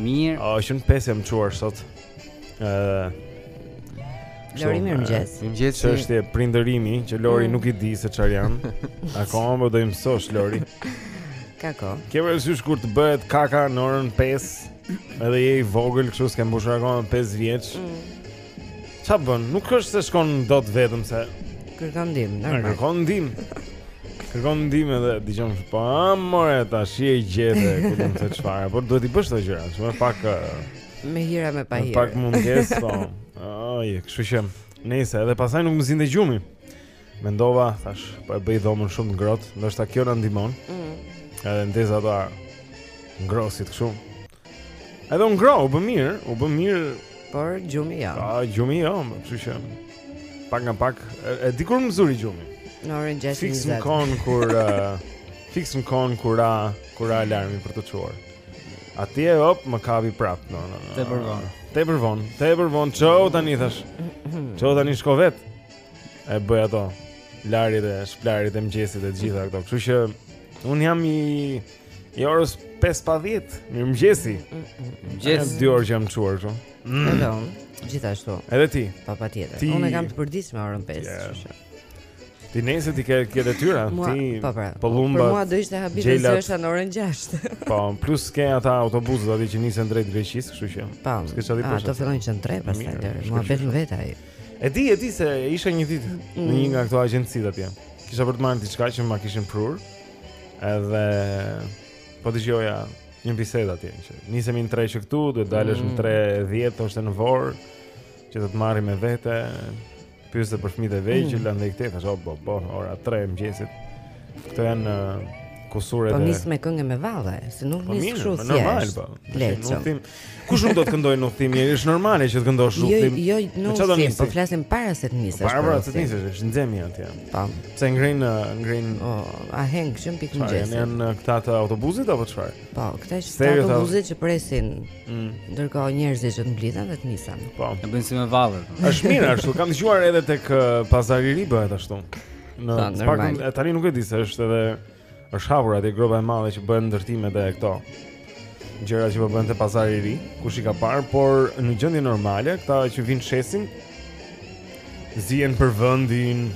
Mirë. Oh, që në pesë jam çuar sot. Ëh. Uh, Lori mirë mëngjes. Mëngjes. Është prindërimi që Lori mm. nuk i di se çfarë janë. Akoma po do i mësosh Lori. Kako. Ke parasysh kur të bëhet kaka në orën 5? Edhe je i vogël, kështu s'ke mbushur akoma 5 vjeç. Mm. Ça bën? Nuk është se shkon dot vetëm se kërkon ndihmë, normal. Kërkon ndihmë. Kërkon ndihmë edhe dëgjon se po, a more, tashi e gjete, ku do të çfarë, por duhet t'i bësh ato gjëra, shumë pak me hir a me pahir. Pak mungesë po. Ai, kështu që nëse edhe pastaj nuk më zinte gjumi. Mendova, thash, po e bëj dhomën shumë të ngrohtë, ndoshta kjo na ndihmon. Ëh. Mm. Edhe ndez ato ngrohësit kështu. Edhe u ngroh, u bë mirë, u bë mirë, por gjumi jo. Po gjumi jo, më kështu që pak nga pak e, e di kur më zuri gjumi. Në orën 6:20. Fiks në kohën kur uh, fiks në kohën kur ra, kur ra alarmi për t'u çuar. Atje hop, më kapi prap, no, no, no. Tepër vonë. Tepër vonë, tepër vonë, çohu tani thash. Çohu tani shko vetë. e bëj ato larjet e shplarjet e mëngjesit e gjitha këto. Kështu që un jam i i orës 5:10. Mirëmëngjesi. Mëngjes. Dy orë që jam çuar këtu. Edhe un, gjithashtu. Edhe ti. Pa patjetër. Ti... Unë e kam të përditshme orën 5, yeah. kështu që. Ti nëse ti ke ke detyra, ti po pra. Po lumba. Për mua do ishte habi të zgjohesha në orën 6. Po, plus ke ata autobusët aty që nisen drejt Greqisë, kështu që. Po. S'ke çfarë të bësh. Ato fillojnë që në 3 pastaj. Mua vetëm vetë ai. E di, e di se isha një ditë mm. në një nga këto agjencitë atje. Kisha për të marrë diçka që ma kishin prur. Edhe po dëgjoja një bisedë atje që nisemi në 3 që këtu, duhet të dalësh në 3:10 mm. ose në vor që do të marrim me vete. Pyeste për fëmijët e vegjël, mm. andaj këtë thash po po, ora 3 e mëngjesit. Këto janë uh, kusuret. Po nis me këngë me valle, se nuk po nis kështu si. Po normal po. Nuk Kush nuk do të këndojë në udhëtim, jeri është normale që të këndosh në jo, udhëtim. Jo, jo, nuk e di, po flasim para se të nisesh. Para pra, se të nisesh, është nxemje atje. Po. Se ngrin ngrin o a heng shumë herët në mëngjes. Janë këta të autobuzit apo çfarë? Po, këta që të autobuzit që presin. Mm. Ndërkohë njerëzit që të mblidhen dhe të nisen. Po. E bëjnë si me valle. Është mirë ashtu, kam dëgjuar edhe tek pazari i ri bëhet ashtu. Në po, parkun tani nuk e di se është edhe Është hapur atje gropa e madhe që bëhen ndërtimet e këto. Gjëra që po bëhen te pazari i ri, kush i ka parë, por në gjendje normale, këta që vijnë shesin zihen për vendin.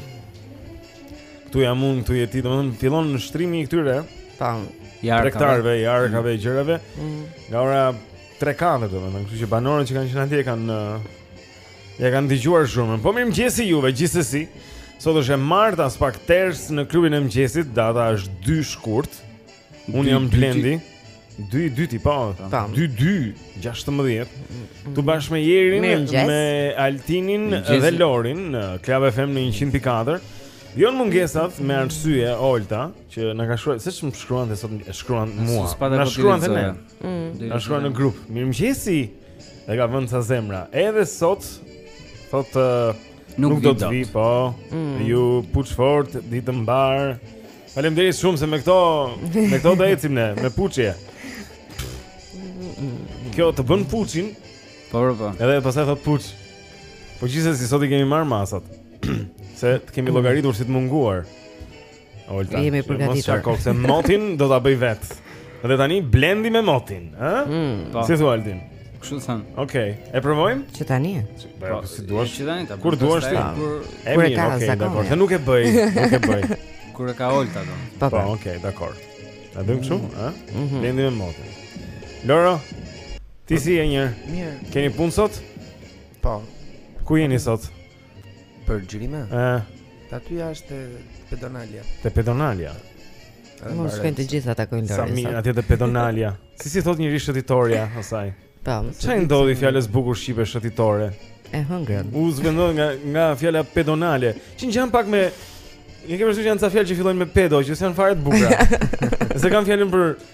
Ktu jam unë, ktu je ti, domethënë fillon shtrimi i këtyre tan i arkave, i arkave mm. gjërave. Mm. Nga ora 3 ka atje domethënë, kështu që banorët që kanë qenë atje kanë Ia kanë dëgjuar zhurmën. Po mirëmëngjesi juve gjithsesi. Sot është e martë, aspak ters në klubin e mëngjesit. Data është 2 shkurt. Unë jam Blendi. 2 i dyti po. 2 2 16. Ju bashkë me Jerin, me Altinin dhe Lorin në Club FM në 104. Jo, mungesat me arsye Olta që na ka shkruar, siç më shkruan dhe sot e shkruan mua. Na shkruan dhe ne. Mm. Na shkruan në grup. Mirëmëngjesi. E ka vënë sa zemra. Edhe sot thot uh, nuk, nuk do të vij, po. Mm. Ju puç fort ditë të mbarë. Faleminderit shumë se me këto me këto do ecim ne, me puçje. Kjo të bën puçin. Po, po, po. Edhe pastaj thot puç. Po gjithsesi sot i kemi marrë masat. se të kemi llogaritur si të munguar. Olta. Jemi përgatitur. Mos shiko se motin do ta bëj vetë. Dhe tani blendi me motin, ë? Mm. Po. Si thua Altin? Kështu thënë. Okej. Okay. E provojmë? Që tani. Po, po si të duash? Që tani ta. Kur të duash ti? Kur e ka zakon. Se nuk e bëj, nuk e bëj. Kur e ka Olta do. Po, po. Okej, dakor. E bëjmë kështu, mm. ë? Mhm. Blendi me motin. Loro. Ti si je një? Mirë. Keni punë sot? Po. Ku jeni sot? Për xhirime? Eh. Te aty është pedonalja. Te pedonalja. Mos shkojnë të gjitha takojnë Sa mirë, atje te pedonalja. si si thotë njeri shëtitorja asaj. Po. Çfarë i ndodhi fjalës së bukur shqipe shëtitore? E hëngrën. U zëvendësua nga nga fjala pedonale. Që ngjan pak me Një kemë kështu që janë ca fjalë që fillojnë me pedo, që s'janë fare të bukra S'e kam fjallën për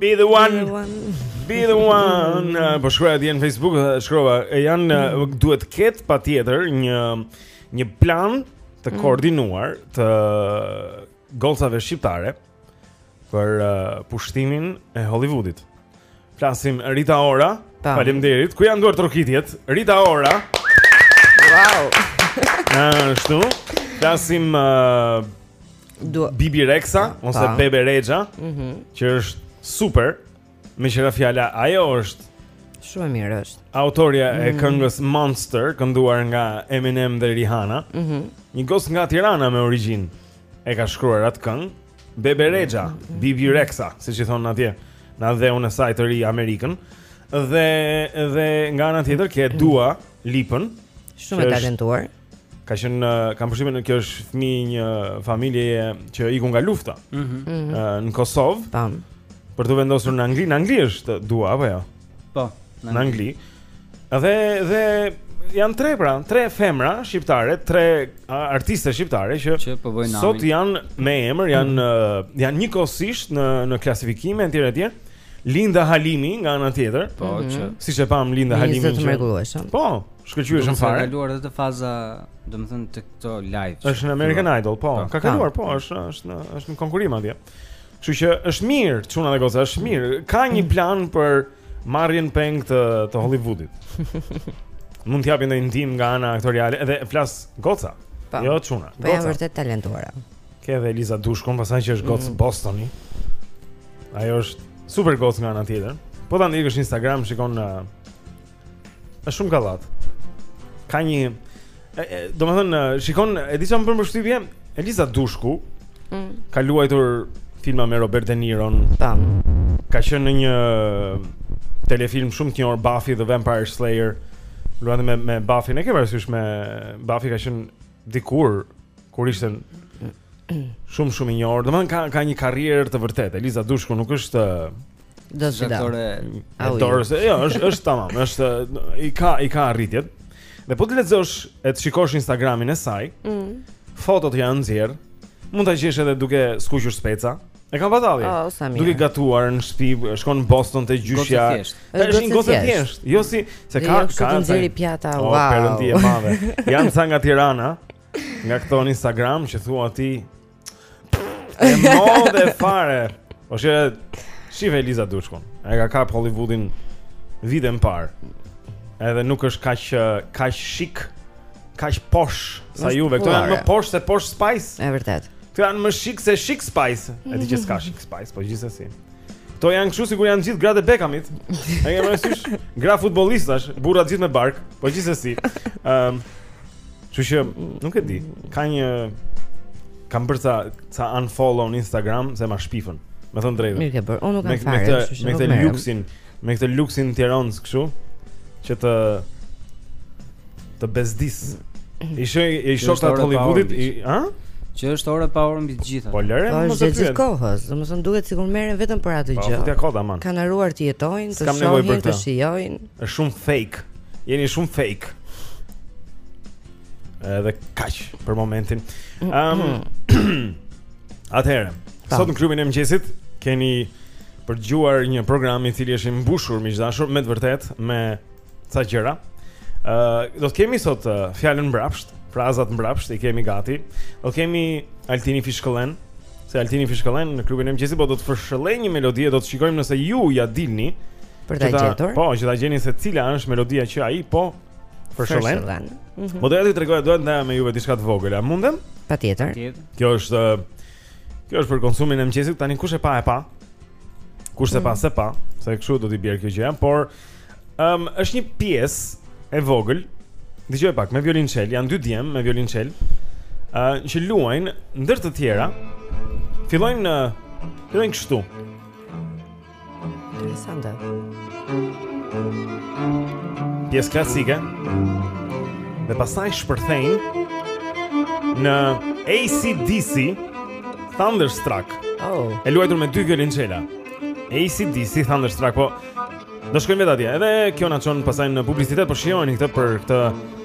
Be the one. Be the one. Uh, po shkruaja atje në Facebook, uh, shkrova, e janë uh, mm. duhet të ketë patjetër një një plan të mm. koordinuar të gocave shqiptare. Mm për uh, pushtimin e Hollywoodit. Flasim Rita Ora. Faleminderit. Ku janë duartrokitjet? Rita Ora. Wow. Ashtu. Flasim uh, du... Bibi Rexa pa. ose Bebe Rexha, mm -hmm. që është super. Meqë ra fjala, ajo është Shumë e mirë është. Autorja e mm. këngës Monster, kënduar nga Eminem dhe Rihanna. Mhm. Mm një gocë nga Tirana me origjinë. e ka shkruar atë këngë, Bebe Rexha, Bibi Rexa, siç i thonë atje, në atdheun e saj të ri Amerikën. Dhe dhe nga ana tjetër ke Dua Lipën, shumë e talentuar. Ka qenë kam përshtypjen se kjo është fëmijë i një familjeje që iku nga lufta. Mhm. Mm në Kosovë. Tam. Për të vendosur në Angli, në Angli është Dua apo jo? Ja? Po, në Angli. Angli. Dhe dhe janë tre pra, tre femra shqiptare, tre artiste shqiptare që, që po bëjnë sot janë me emër, janë mm. janë njëkohësisht në në klasifikime etj etj. Linda Halimi nga ana tjetër. Po, mm -hmm. që siç e pam Linda Halimi. Një zë të mrekullueshëm. Po, shkëlqyeshëm fare. Ka kaluar edhe te faza, domethënë te këto live. Është në American Idol, po. po. Ka kaluar, po, është është në është në konkurrim atje. Kështu që është mirë, çuna dhe goca është mirë. Ka një mm. plan për marrjen peng të të Hollywoodit. Mund të japin ndonjë ndihmë nga ana aktoriale edhe flas goca. Pa. Po. Jo çuna. Po janë vërtet talentuara. Ke edhe Eliza Dushkon, pastaj që është mm. gocë Bostoni. Ajo është super gocë nga ana tjetër. Po ta ndjekësh në Instagram, shikon uh, Është shumë kallat. Ka një domethënë shikon e di çfarë më bën përshtypje? Eliza Dushku mm. ka luajtur filma me Robert De Niro. Tam. Ka qenë në një telefilm shumë të njohur Buffy the Vampire Slayer. Luante me me Buffy, e ke parasysh me Buffy ka qenë dikur kur ishte shumë shumë i njohur. Domethënë ka ka një karrierë të vërtetë. Eliza Dushku nuk është do të thotë Dorës. Jo, është është tamam, është i ka i ka arritjet. Dhe po të lexosh e të shikosh Instagramin e saj, mm. fotot janë nxjerr. Mund ta gjesh edhe duke skuqur speca. E kam pa, tall. Oh, sa mirë. Duke gatuar në shtëpi, shkon në Boston te gjyshja. Është një gocë thjesht. Jo si ca këtu, ka një zë i pjata. Oh, wow. Perëndi e madhe. Jam ca nga Tirana. Nga këto në Instagram që thua ti. E modhe fare. Ore shife Eliza Dushkun. E ka kap Hollywoodin vite më parë. Edhe nuk është kaq kaq chic. kaq posh sa juve. Këto janë më posh se posh Spice. Është vërtet. Këto janë më chic se chic Spice. E di që s'ka chic Spice, po gjithsesi. Këto janë kështu sikur janë gjithë gratë e Beckhamit. E janë në thelb gra futbollistash, burrat gjithë me bark, po gjithsesi. Ëm. Um, Që që nuk e di Ka një Kam bërë ca, ca unfollow në Instagram Se ma shpifën Me thënë të drejtën Mirë ke bërë Unë nuk kam fare Me këtë luksin Me këtë luksin e Tiranës kështu që të të bezdis. I shoh i shoh këta Hollywoodit, i, ha? Që është ora pa orë mbi të gjitha. Po lëre po, mos e pyet. Po kohës, domethënë duket sikur merren vetëm për atë po, gjë. Po futja kot aman. Kanë harruar të jetojnë, të shohin, të shijojnë. Është shumë fake. Jeni shumë fake. Edhe kaq për momentin. Ëm. Um, Atëherë, sot në klubin e mëngjesit keni Për të dëgjuar një program i cili është i mbushur miq të dashur me të vërtet me ca gjëra. Ë uh, do të kemi sot uh, fjalën mbrapsht, frazat mbrapsht i kemi gati. Do kemi Altini fishkëllen, se Altini fishkëllen në klubin e mëngjesit po do të fishkëllejë një melodi e do të shikojmë nëse ju ja dilni për ta gjetur. Po, që ta gjeni se cila është melodia që ai po fishkëllen. Mhm. Po doja të tregoja, doja të ndaj me juve diçka të vogël, a mundem? Patjetër. Kjo është Kjo është për konsumin e mëngjesit, tani kush e pa e pa. Kush s'e pa mm. s'e pa, se kështu do t'i bjerë kjo gjë, por ëm um, është një pjesë e vogël. Dëgjoje pak me violonçel, janë dy djem me violinçel. ë uh, që luajnë ndër të tjera. Fillojnë uh, fillojnë kështu. Interesante. Pjesë klasike. Dhe pastaj shpërthejnë në ACDC Thunderstruck. Oh. E luajtur me dy violinçela. ACDC Thunderstruck, po do shkojmë vetë atje. Edhe kjo na çon pastaj në publicitet, po shijojeni këtë për këtë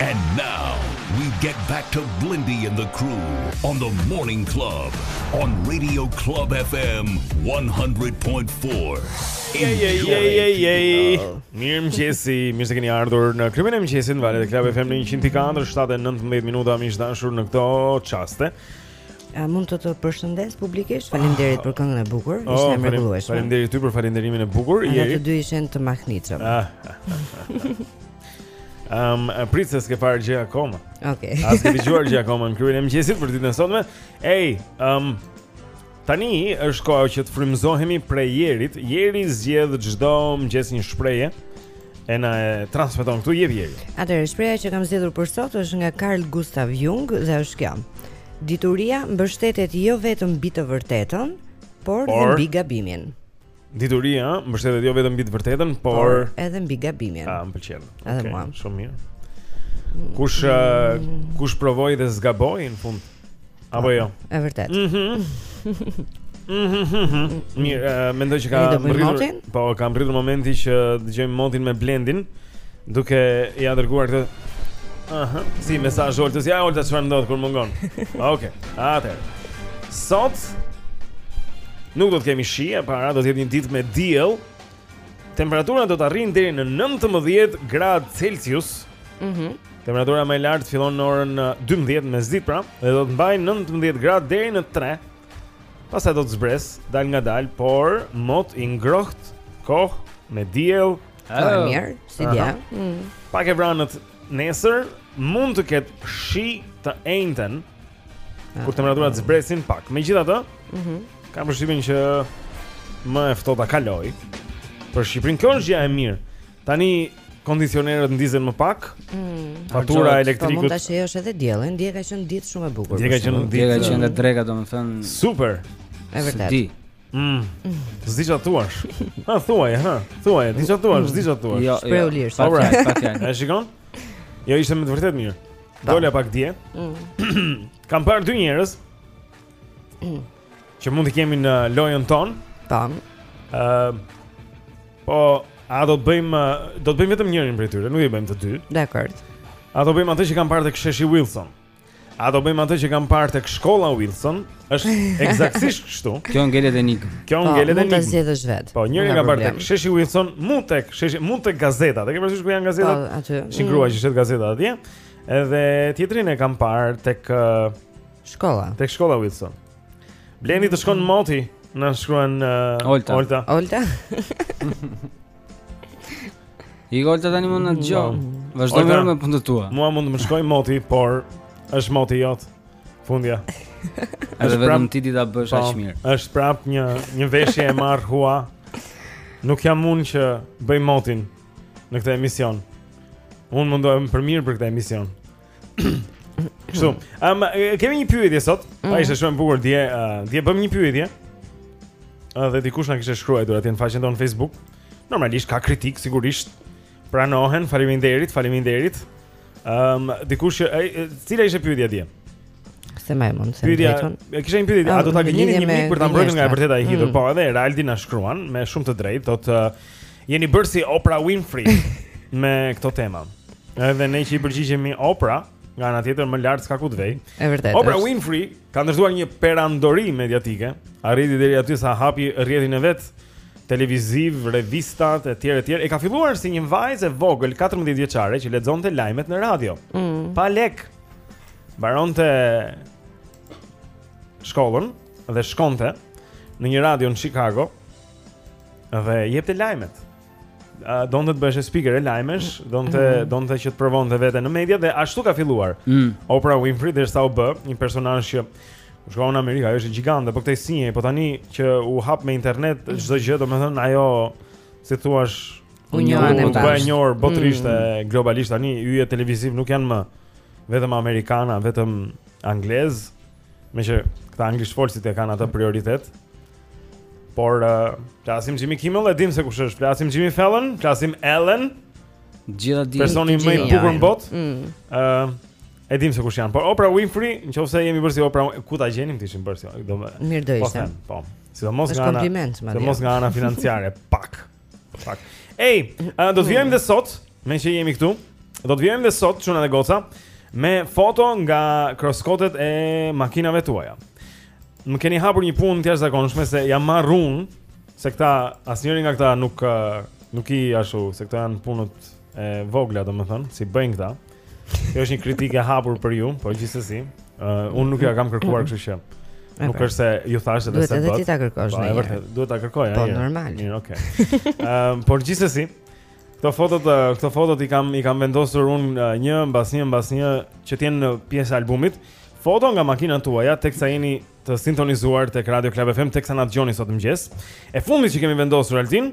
And now we get back to Blendi and the crew on the morning club on radio Club FM 100.4. Mirëmëngjesi, mirë se keni ardhur në klubin e mëngjesit në valët e Club FM në 104, 7.19 minuta miq të dashur në këto çaste. A mund të të përshëndes publikisht? Faleminderit për këngën e bukur, oh, ishte e mrekullueshme. Faleminderit ty për falënderimin e bukur. Ata të dy ishin të mahnitshëm. Ah. Um, prit se s'ke parë gjë akoma. Okej. Okay. As ke dëgjuar gjë akoma në klubin e mëngjesit për ditën e sotme. Ej, um, tani është koha që të frymëzohemi prej Jerit. Jeri zgjedh çdo mëngjes një shprehje. E na e transmeton këtu jepi Jeri. Atëherë shprehja që kam zgjedhur për sot është nga Carl Gustav Jung dhe është kjo. Dituria mbështetet jo vetëm mbi të vërtetën, por, por... dhe mbi gabimin. Dituria mbështetet jo vetëm mbi të vërtetën, por, por edhe mbi gabimin. Ah, më pëlqen. Edhe okay, mua. Shumë mirë. Mm. Kush mm. kush provoi dhe s'gaboi në fund? Apo ah, jo? Është vërtet. Mhm. Mm Mirë, uh, mendoj që ka mbërritur. Po, ka mbërritur momenti që dëgjojmë motin me Blendin. Duke ia dërguar këtë Aha, si mesazh Oltës. Ja Olta çfarë ndodh kur mungon. Okej. Okay. Atëherë. Sot nuk do të kemi shi, e para do të jetë një ditë me diell. Temperatura do të arrijë deri në 19 gradë Celsius. Mhm. Mm Temperatura më e lartë fillon në orën 12 mesditë pra, dhe do të mbajë 19 gradë deri në 3. Pastaj do të zbresë, dalëngadalë, por mot i ngrohtë, kohë me diell, Po oh. mirë, si dia. Mm. Pak e vranët nesër mund të ketë shi të enjten ah. Kur temperaturat oh. zbresin pak Megjithatë mm -hmm. Kam përshtypjen që më e ftohta kaloi Për Shqipërinë Kjo është gjë e mirë Tani kondicionerët ndizen më pak. Mm. Fatura e elektrikut. Po mund ta shijosh edhe diellin, dje ka qenë ditë shumë e bukur. Dje ka qenë ditë, dje ka qenë nga dreka, domethënë. Super. Është vërtet. Mm. S'di ça thua? Ha thuaj, ha. Thuaj, di ça thua, mm. s'di ça thua. Jo, shprehu jo. lirë. Ora, patja. E shikon? Jo, ishte me të vërtet mirë. Dola pak dje. Mm. Kam parë dy njerëz. Mm. Që mund t'i kemi në lojën tonë. Tan. Ë ehm, Po, a do të bëjmë do të bëjmë vetëm njërin prej tyre, nuk i bëjmë të dy. Dakor. A do bëjmë atë që kam parë tek Sheshi Wilson? A do bëjmë atë që kam parë tek shkolla Wilson? Është eksaktësisht kështu. Kjo ngelet enigmë. Kjo po, ngelet enigmë. Po, mund të zgjedhësh vetë. Po, njërin e kam parë tek Sheshi Wilson, mund tek Sheshi, mund tek gazeta. E ke parasysh ku janë gazetat? Po, aty. Është një mm. grua që shet gazetat atje. Edhe tjetrin e kam parë tek shkolla. Tek shkolla Wilson. Blendi të shkon moti, na shkruan Olta. Olta. Olta. Olta tani mund të dëgjojë. Vazhdo me punën tua. Mua mund të më shkojë moti, por është moti jot. Fundja. Edhe vetëm ti di ta bësh aq po, mirë. Është prap një një veshje e marrë hua. Nuk jam unë që bëj motin në këtë emision. Unë mundohem për mirë për këtë emision. Kështu. Ëm kemi një pyetje sot. Mm. Ai ishte shumë e bukur dje, uh, dje bëmë një pyetje. Uh, dhe dikush na kishte shkruar atje në faqen tonë në Facebook. Normalisht ka kritika sigurisht. Pranohen, faleminderit, faleminderit. Ëm um, dikush që e cila ishte pyetja dje? Se më mund të pyetja. E kisha një pyetje, a do ta gënjenit një mik për ta mbrojtur nga e vërteta e hidhur? Mm. Po, edhe Eraldi na shkruan me shumë të drejtë, thotë uh, Jeni bërë si Oprah Winfrey me këto tema. Edhe ne që i përgjigjemi Oprah, nga ana tjetër më lart s'ka ku të vejë. Është vërtet. Oprah Winfrey ka ndërtuar një perandori mediatike, arriti deri aty sa hapi rrjetin e vet televiziv, revistat e tjera e tjera. E ka filluar si një vajzë e vogël 14 vjeçare që lexonte lajmet në radio. Mm. Pa lek. Mbaronte shkollën dhe shkonte në një radio në Chicago Dhe jepte lajmet. Uh, donte të bëhesh spikere lajmesh, donte mhm. donte që të provonte veten në media dhe ashtu ka filluar. Mm. Oprah Winfrey derisa u bë, një personazh që shko në Amerikë, ajo është gjigante, po këtë s'e njeh, po tani që u hap me internet mhm. çdo gjë, domethënë ajo si thua u bë e njohur botërisht mm. e globalisht tani yje televizivë nuk janë më vetëm amerikana, vetëm anglez, Meqë këta anglishtfolësit e kanë atë prioritet Por, uh, flasim Jimmy Kimmel e dim se kush është Flasim Jimmy Fallon, flasim Ellen Gjira di Personi më i bukur në botë mm. uh, E dim se kush janë Por Oprah Winfrey, në qoftë se jemi bërë si Oprah Winfrey Ku ta gjenim të ishim bërë si Mirë do ishte Po, sidomos nga ana Sidomos nga ana financiare Pak Pak. Ej, uh, do të vijojmë dhe sot, meqë jemi këtu. Do të vijojmë dhe sot çuna dhe goca me foto nga kroskotet e makinave tuaja. Më keni hapur një punë të jashtëzakonshme se jam marrë unë se këta asnjëri nga këta nuk nuk i ashtu, se këto janë punët e vogla, domethënë, s'i bëjnë këta. Kjo është një kritikë e hapur për ju, por gjithsesi, uh, unë nuk jua kam kërkuar, kështu që nuk pra. është se ju thashë dhe s'e bëtë. Duhet edhe ti ta kërkosh po, ne. Duhet ta kërkoj, po, ai. Po normal. Mirë, okay. Ëm, por gjithsesi, këto fotot, këto fotot i kam i kam vendosur unë një mbas një mbas një që të jenë pjesë e albumit. Foto nga makina tuaja teksa jeni të sintonizuar tek Radio Club FM teksa na dëgjoni sot në mëngjes. E fundit që kemi vendosur Altin,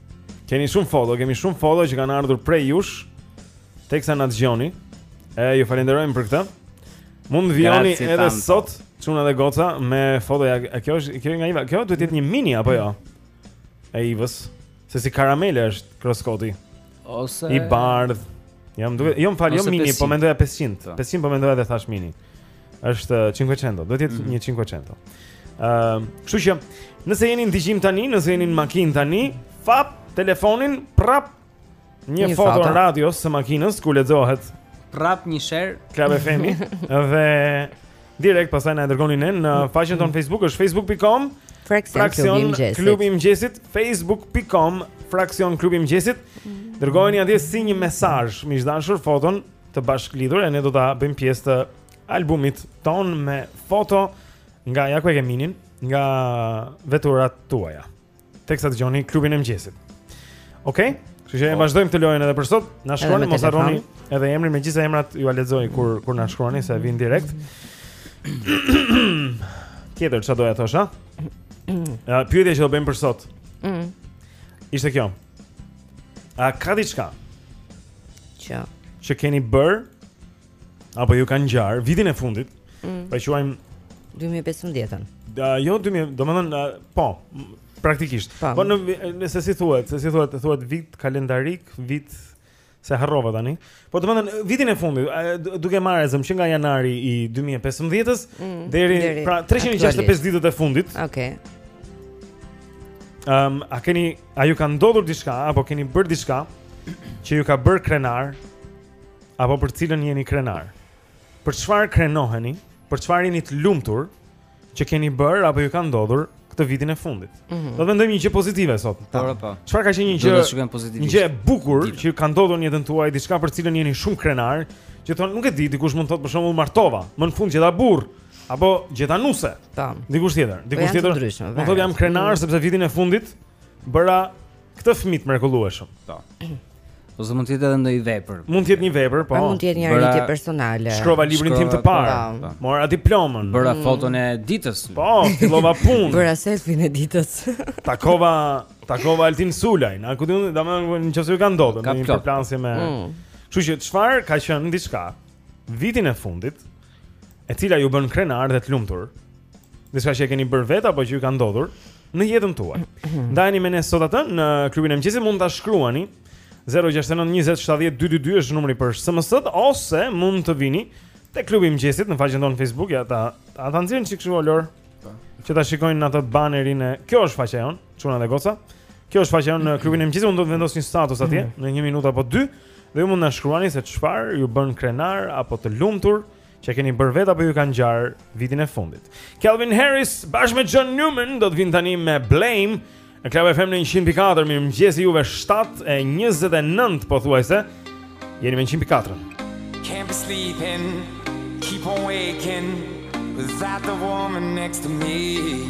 Keni shumë foto, kemi shumë foto që kanë ardhur prej jush Teksa na dëgjoni E ju falenderojmë për këtë Mund të vijoni edhe tanto. sot Çuna dhe goca me foto ja, Kjo është kjo nga Iva Kjo duhet të jetë një mini apo jo E Ivës Se si karamele është kroskoti Ose I bardhë Jam duke, jo më fal, jo mini, po mendoja 500 500 po mendoja dhe thashë mini Është 500, duhet të jetë mm -hmm. një 500. Ëm, uh, kështu që nëse jeni në timon tani, nëse jeni në makinë tani, fap telefonin prap një, një foto në radion e makinës ku lexohet prap një share Club FM-i dhe direkt pastaj na e dërgoni në në faqen tonë Facebook është facebook.com fraksion klubi i mëngjesit facebook.com fraksion klubi i mëngjesit mhm. dërgojeni atje si një mesazh me gjithë foton të bashkëlidhur e ne do ta bëjmë pjesë të albumit tonë me foto nga ja ku e ke minin, nga veturat tuaja. Teksa dëgjoni klubin e mëngjesit. Okej? Okay? Kështu që e po. vazhdojmë këtë lojën edhe për sot. Na shkruani mos harroni edhe emrin megjithëse emrat jua lexoj kur kur na shkruani se vijnë direkt. Tjetër çfarë doja të thosha? Ja, pyetja që do bëjmë për sot. Mm. Ishte kjo. A ka diçka? Që që keni bërë apo ju ka ngjarë vitin e fundit? Mm. Pa quajmë 2015-ën. Da, jo 2000, domethënë po, praktikisht. Po, po në nëse si thuhet, s'e di si thuhet, thuhet vit kalendarik, vit Se harrova tani. Po të mendoni, vitin e fundit, duke marrë e zëmë se që nga janari i 2015-ës, mm, deri, deri, pra 365 ditët e fundit. Oke. Um, a keni, a ju ka ndodhur diçka, apo keni bërë diçka, që ju ka bërë krenar, apo për cilën jeni krenar? Për çfarë krenoheni, për çfarë jeni të lumtur, që keni bërë apo ju ka ndodhur këtë vitin e fundit. Mm -hmm. Do të mendojmë një gjë pozitive sot. Po, po. Çfarë ka qenë një gjë? Do të shikojmë pozitivisht. Një gjë e bukur Dita. që ka ndodhur në jetën tuaj, diçka për cilën jeni shumë krenar, që thonë nuk e di, dikush mund të thotë për shembull martova, më në fund gjeta burrë apo gjeta nuse. Tam. Dikush tjetër, po dikush tjetër. Mund të thotë jam krenar sepse vitin e fundit bëra Këtë fëmijë të mrekullueshëm. Po. Ose mund të jetë edhe ndonjë vepër. Mund të jetë një vepër, po. Mund të jetë një arritje personale. Shkrova librin tim të parë. Po. Po. Mora diplomën. Bëra mm. foton e ditës. Po, fillova punë. Bëra selfie-n e ditës. Takova, takova Altin Sulën. A ku di unë, domethënë nëse ju ka ndodhur ndonjë përplasje me. Mm. Kështu që çfarë ka qenë diçka vitin e fundit e cila ju bën krenar dhe të lumtur. Diçka që e keni bërë vetë apo që ju ka ndodhur në jetën tuaj. Ndajeni me ne sot atë në klubin e mëngjesit mund ta shkruani 0692070222 është numri për SMS-të ose mund të vini te klubi i mëngjesit në faqen tonë Facebook ja ta a ta nxjerrim çikë o Lor po. që ta shikojnë në atë banerin e kjo është faqja jonë çuna dhe goca kjo është faqja jonë në klubin e mëngjesit mund të vendosim një status atje mm. në 1 minutë apo 2 Dhe ju mund na shkruani se çfarë ju bën krenar apo të lumtur që e keni bërë vetë apo ju ka ngjarë vitin e fundit. Calvin Harris bashkë me John Newman do të vinë tani me Blame në Club FM në 104. Mirëmëngjesi juve 7:29 pothuajse. Jeni me 104. Can't be sleeping, keep on waking without the woman next to me.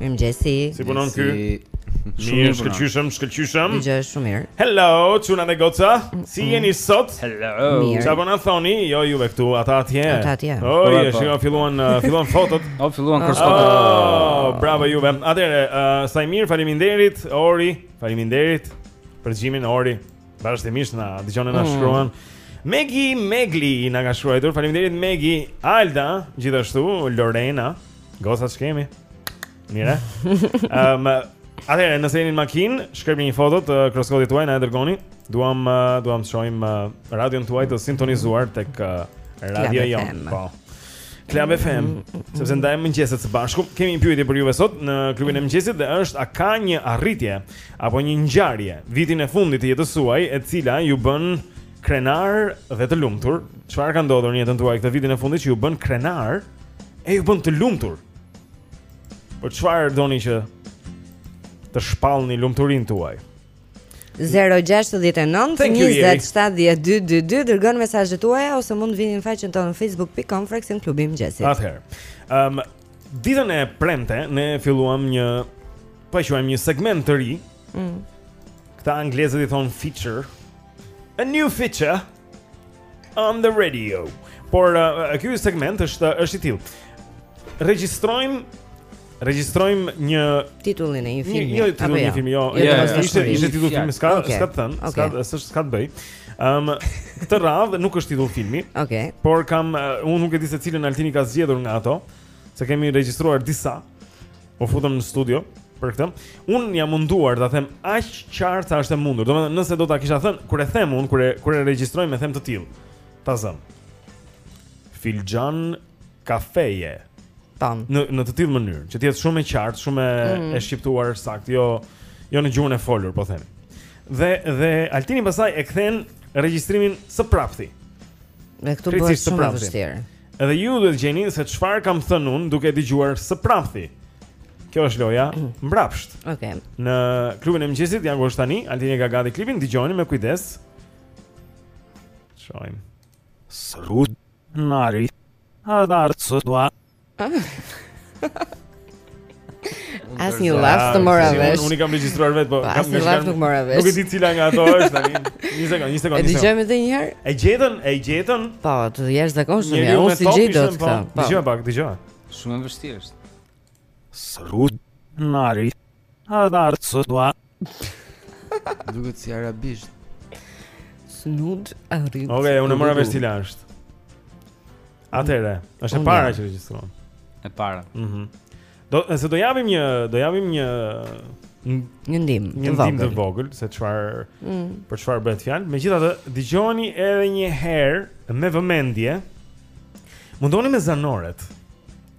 Mirëmëngjesi. Si punon ky? Mirë, shkëlqyeshëm, shkëlqyeshëm. Dëgjoj shumë mirë. Hello, çuna dhe goca. Si mm. jeni sot? Hello. Çfarë po na thoni? Jo juve këtu, ata atje. Ata atje. Oh, po, je, po. shiko filluan uh, filluan fotot. Oh, filluan kërkohet. Oh, bravo juve. Atëherë, uh, Saimir, faleminderit. Ori, faleminderit. Për dëgjimin Ori. Vazhdimisht na dëgjon na mm. shkruan. Megi Megli na ka shkruar. Faleminderit Megi. Alda, gjithashtu Lorena. Goca ç'kemi? Mirë. Ehm, um, atëherë nëse jeni në makinë, shkrepni një foto të kroskotit tuaj na e dërgoni. Duam uh, duam të shohim uh, radion tuaj të sintonizuar tek uh, radio jonë. Po. Club FM, sepse ndajmë mëngjeset së bashku. Kemi një pyetje për juve sot në klubin e mëngjesit dhe është a ka një arritje apo një ngjarje vitin e fundit të jetës tuaj e cila ju bën krenar dhe të lumtur. Çfarë ka ndodhur në jetën tuaj këtë vitin e fundit që ju bën krenar e ju bën të lumtur? Për çfarë doni që të shpallni lumturinë tuaj? 0-6-19-27-12-22 Dërgoni mesazhet tuaja Ose mund të vini në faqen tonë facebook.com fraksion klubi i mëngjesit Atëherë um, Ditën e premte Ne filluam një Po e quajmë një segment të ri mm. Këta anglezët i thonë feature A new feature on the radio. Por uh, ky segment është është i tillë. Regjistrojmë regjistrojmë një titullin e një filmi. Jo, titullin e një jo? filmi, jo. jo, jo ishte ishte titull filmi, s'ka s'ka të thënë, s'ka s'është s'ka të bëj. Ëm këtë radhë nuk është titull filmi. Okej. Por kam uh, unë nuk e di se cilën Altini ka zgjedhur nga ato, se kemi regjistruar disa. u futëm në studio për këtë. Unë jam munduar ta them aq qartë sa është e mundur. Domethënë, nëse do ta kisha thënë kur e them unë, kur e kur e regjistrojmë e them të tillë. Ta zëm. Filxhan kafeje. Tan. Në në të tillë mënyrë, që të jetë shumë e qartë, shumë e, mm. e shqiptuar saktë, jo jo në gjuhën e folur, po them. Dhe dhe Altini pastaj e kthen regjistrimin së prapthi. Dhe këtu bëhet shumë e vështirë. Edhe ju duhet të gjeni se çfarë kam thënë unë duke e dëgjuar së prapthi. Kjo është loja mbrapsht. Okej. Okay. Në klubin e mëngjesit ja ku është tani, Altini e ka gati klipin, dëgjojeni me kujdes. Shohim. Srut nari. A dartë së tua. Asnjë llaf nuk mora vesh. Unë e kam regjistruar vetë, po, po asnjë llaf nuk mora vesh. Nuk e di cila nga ato është tani. Një sekond, një sekond. E dëgjojmë edhe një herë. E gjetën, e gjetën. Po, të jesh zakonisht më mirë. Unë s'e gjej dot këtë. Po. Dëgjoj pak, dëgjoj. Shumë e vështirë është. Srut nari. A da art sot dua. Duket si arabisht. Snud arrit. Okej, okay, unë e mora vesh cila është. Atëherë, është e para që regjistruam. E para. Mhm. Mm do t'ju japim një, do japim një një ndihmë, një ndihmë të vogël se çfarë mm. për çfarë bëhet fjalë. Megjithatë, dëgjoni edhe një herë me vëmendje. Mendoni me zanoret.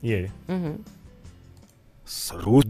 Jeri. Mhm. Mm Srut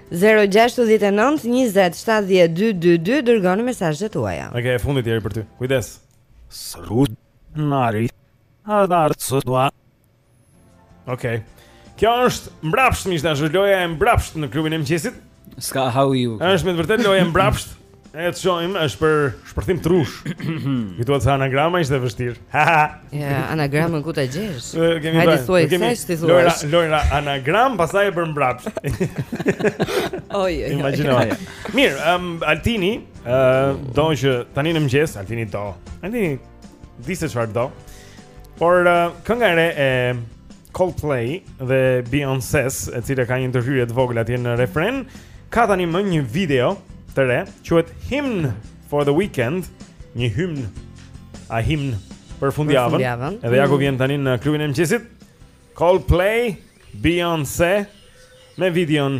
Zero gjashtëdhjetë e nëntë njëzet shtatëdhjetë dy dy dy dërgoni mesazhet tuaja. Okej, e fundit herë për ty. Kujdes. Srut nari. A dar cutwa. Okej. Kjo është mbrapsht miq të dashur, loja e mbrapsht në klubin e mëngjesit. Ska how you. Është me të vërtetë loja e mbrapsht. E të shojmë, është për shpërthim trush Fituat se anagrama ishte e vështirë Ja, anagramën ku ta gjesh kemi Hajde thuaj, kemi, si të thuash Lojra, lojra anagram, pastaj e bër mbrapsht Ojë, Imagjino Mirë, um, Altini uh, Do që tani në mëgjes, Altini do Altini, di se çfarë do Por uh, kënga e re e Coldplay dhe Beyoncé, e cila ka një ndërhyrje të vogël atje në refren, ka tani më një video të re, quhet Hymn for the Weekend, një hymn a himn për fundjavën. Fundjavën. Edhe ja ku mm. vjen tani në klubin e mëngjesit. Coldplay, Beyoncé me videon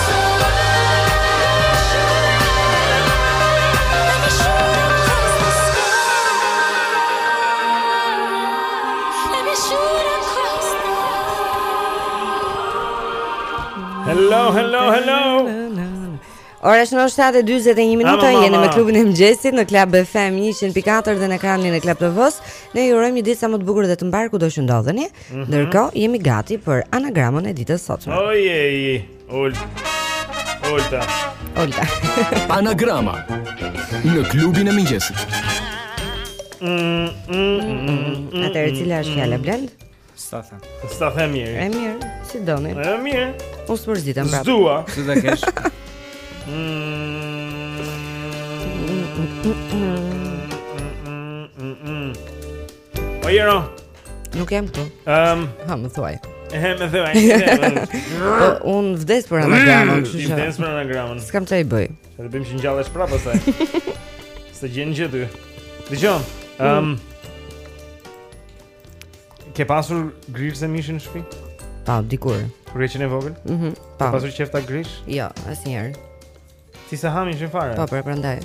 Ora është 9:41 minuta jemi me klubin e mëngjesit në Club FM 100.4 dhe në ekranin e Club TV-së. Ne ju urojmë një ditë sa më të bukur dhe të mbarë kudo që ndodheni. Mhm. Ndërkohë jemi gati për anagramën e ditës sotme. Ojej. Ol. Olta. Olta. Anagrama në klubin e mëngjesit. Mm, mm, mm, Atëherë mm, cila është fjala Blend? S'ta them. S'ta them mirë. E mirë, si doni. E mirë. Unë s'mërzitem prapë. S'dua. Si ta kesh. Ojero, Nuk jam këtu. Ehm, um, hë më thuaj. Ehe, më thuaj. Po un vdes për anagramën, kështu që. Vdes për anagramën. S'kam ça i bëj. Ça të bëjmë që ngjallesh prapë pastaj. S'të gjen gjë ty. Dëgjom. Ehm. Ke pasur grirëse mishi në shtëpi? Po, dikur. Kur ke qenë e vogël? Mhm. Po. Ke pasur qejf ta grish? Jo, asnjëherë. Ti s'ha mish fare? Po, pra, prandaj.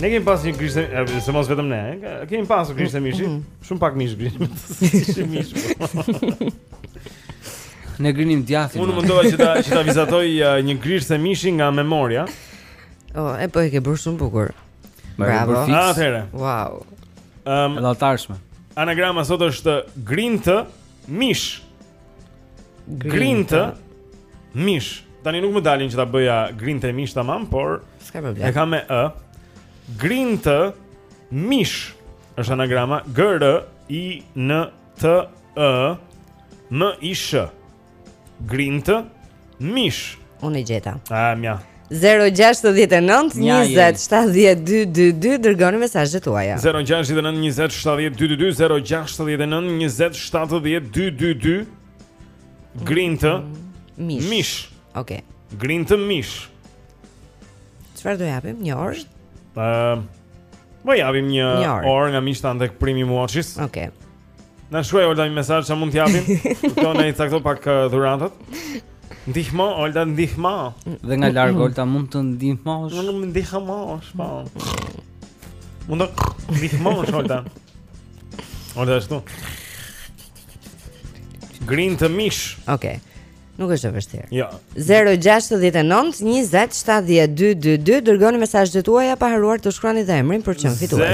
Ne kemi pas një grirëse, e, se mos vetëm ne, e, kemi pas një grirëse mishi, mm -hmm. shumë pak mish grinte, s'kish mish. ne grinim djathin. Unë mendova që ta, që ta vizatoj uh, një grirëse mishi nga memoria. O, oh, e po e ke bërë shumë bukur. Bravo. A, atëhere. Wow. Um, e llahtarshme. Anagrama sot është grintë mish. Grintë mish. Tani nuk më dalin që ta bëja grinte mish tamam, por s'ka problem. E kam me ë. Grintë mish. Është anagrama G R I N T Ë M I S H. Grintë Mish. Unë e gjeta. Ah, mja. 0-6-9-20-70-222 Dërgoni mesazhet tuaja 0-6-9-20-70-222 Grin të Mish Mish Ok Grin të mish Çfarë do japim? Një orë? Uh, po japim një, një orë nga mishi aty tek premium access Ok Na shkruaj Olta një mesazh ça mund të japim. Do na i cakto pak uh, dhuratat. Ndihmo, Olta ndihmo. Dhe nga larg Olta mund të ndihmosh. Nuk më ndihmosh, po. Mund të ndihmosh Olta. Olta ashtu. Grin të mish. Okej. Okay. Nuk është e vështirë. Jo. 069 20 70 222 dërgoni mesazhet tuaja pa harruar të shkruani dhe emrin për të qenë fitues.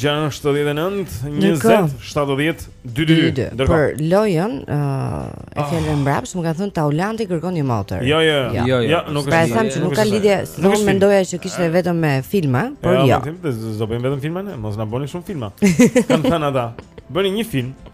069 20 70 222. Dërgoni. Për lojën ë uh, e ah. fjalën mbrapsht, më ka thënë Taulanti kërkon një motor. Jo, jo, jo. Jo, jo, jo nuk pra, është. Pra thamë nuk ka lidhje, se mendoja që kishte vetëm me filma, por jo. Jo, do bëjmë vetëm filma ne, mos na bëni shumë filma. Kanë thënë ata. Bëni një film.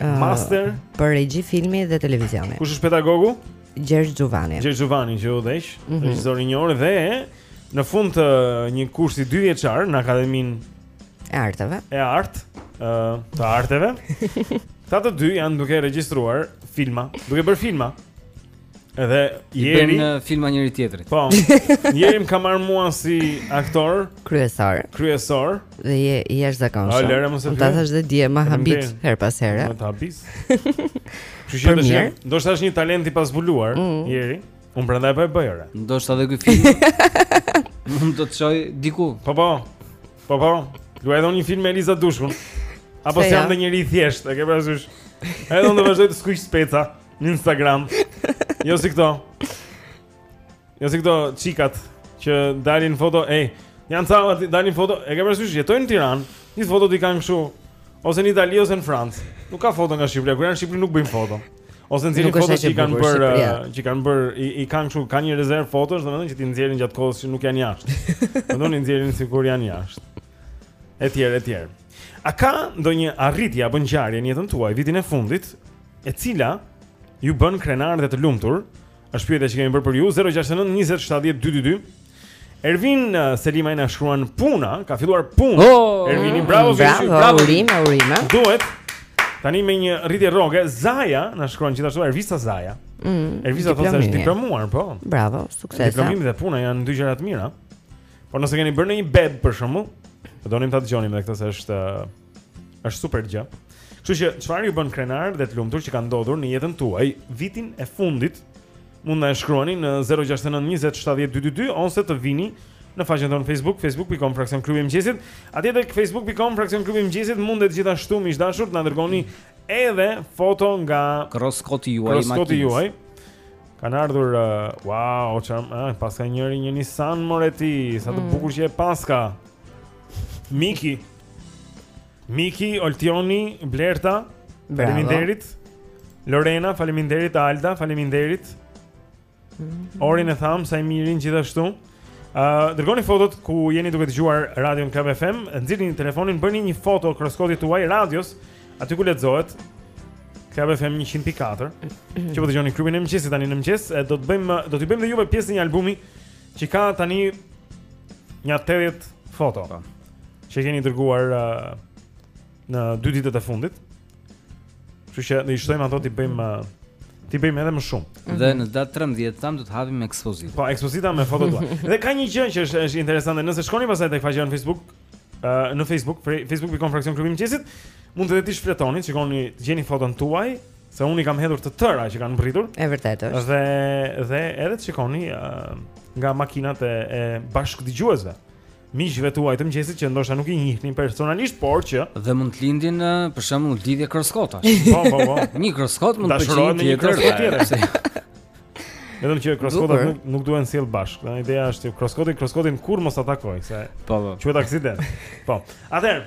uh, master për regji filmi dhe televizioni. Kush është pedagogu? Gjergj Xhuvani. Gjergj Xhuvani që udhëheq, mm -hmm. regjisor i njohur dhe në fund të një kursi dyvjeçar në Akademinë e Arteve. E Art, uh, të Arteve. Këta të dy janë duke regjistruar filma, duke bërë filma. Edhe jeni në filmat e njëri-tjetrit. Po. Jeri më ka marrë mua si aktor kryesor. Kryesor. Dhe je i jashtëzakonshëm. Ëh, lëre mos e di. Ta thashë dhe dje më habit herë pas here. Më habis. Kështu që tash ndoshta është një talent i pazbuluar, mm. jeri. Unë prandaj po e bëj ora. Ndoshta edhe ky film. Mund të të çojë diku. Po po. Po po. Luaj edhe një film me Eliza Dushkun. Apo s'jam dhe njeri i thjeshtë, e ke parasysh? Edhe unë do vazhdoj të skuq speca. Në Instagram. Jo si këto. Jo si këto çikat që dalin foto, ej, janë ca dalin foto, e ke parasysh jetojnë në Tiranë, një foto t'i kanë kështu ose në Itali ose në Francë. Nuk ka foto nga Shqipëria, kur janë në Shqipëri nuk bëjnë foto. Ose nxjerrin foto që kanë bërë, që kanë bërë, i, i kanë kështu, kanë një rezervë fotosh, domethënë që t'i nxjerrin gjatë kohës që nuk janë jashtë. Domethënë i nxjerrin sikur janë jashtë. Etj, etj. A ka ndonjë arritje apo ngjarje në jetën tuaj vitin e fundit e cila ju bën krenar dhe të lumtur. Është pyetja që kemi bërë për ju 069 20 70 222. Ervin uh, Selimaj na shkruan: puna, ka filluar punë. Oh, Ervin, bravo, bravo, bravo. Urime, urime. Duhet tani me një rritje rroge, Zaja na shkruan gjithashtu Ervisa Zaja. Mm, Ervisa thotë se është diplomuar, po. Bravo, suksese. Diplomimi dhe puna janë dy gjëra të mira. Por nëse keni bërë një beb për shembull, do donim ta dëgjonim edhe këtë se është uh, Është super gjë. Kështu që çfarë ju bën krenar dhe të lumtur që ka ndodhur në jetën tuaj vitin e fundit, mund na e shkruani në 069 20 70 222 ose të vini në faqen tonë Facebook, facebook.com fraksion klubi i mëngjesit. Atje tek facebook.com fraksion klubi i mëngjesit mundet gjithashtu miq të dashur të na dërgoni edhe foto nga kroskoti i makinës. Kroskoti juaj. Kan ardhur uh, wow, çam, ah, paska njëri një Nissan Moreti, sa të mm. bukur që e paska. Miki Miki, Oltioni, Blerta, faleminderit. Lorena, faleminderit Alda, faleminderit. Mm -hmm. Orin e thamë Saimirin gjithashtu. Ë, uh, dërgoni fotot ku jeni duke dëgjuar radion Club FM, nxirrni telefonin, bëni një foto kroskotit tuaj radios, aty ku lexohet Club FM 104. Që po dëgjoni klubin e mëngjesit tani në mëngjes, do të bëjmë do t'i bëjmë dhe juve pjesë e një albumi që ka tani një 80 foto. Po. që keni dërguar uh, në dy ditët e fundit. Kështu që ne i shtojmë ato t'i bëjmë uh, t'i bëjmë edhe më shumë. Dhe në datë 13 thamë do të hapim ekspozitën. Po, ekspozita me fotot tuaja. Dhe ka një gjë që është është interesante, nëse shkoni pastaj tek faqja në Facebook, uh, në Facebook, facebook.com fraksion klubi i mëngjesit, mund t'i shfletoni, shikoni, gjeni foton tuaj, se unë i kam hedhur të tëra që kanë mbritur. E vërtetë është. Dhe dhe edhe të shikoni uh, nga makinat e, e bashkëdëgjuesve. miqve tuaj të mëngjesit që ndoshta nuk i njihni personalisht, por që dhe mund të lindin për shembull lidhje kroskotash. Po, po, po. Një kroskot mund të pëlqejë një kroskot tjetër. Vetëm që kroskotat nuk nuk duhen sjellë bashkë. Pra ideja është që kroskoti kroskotin kurrë mos ta takojë, se po, po. Quhet aksident. Po. Atëherë,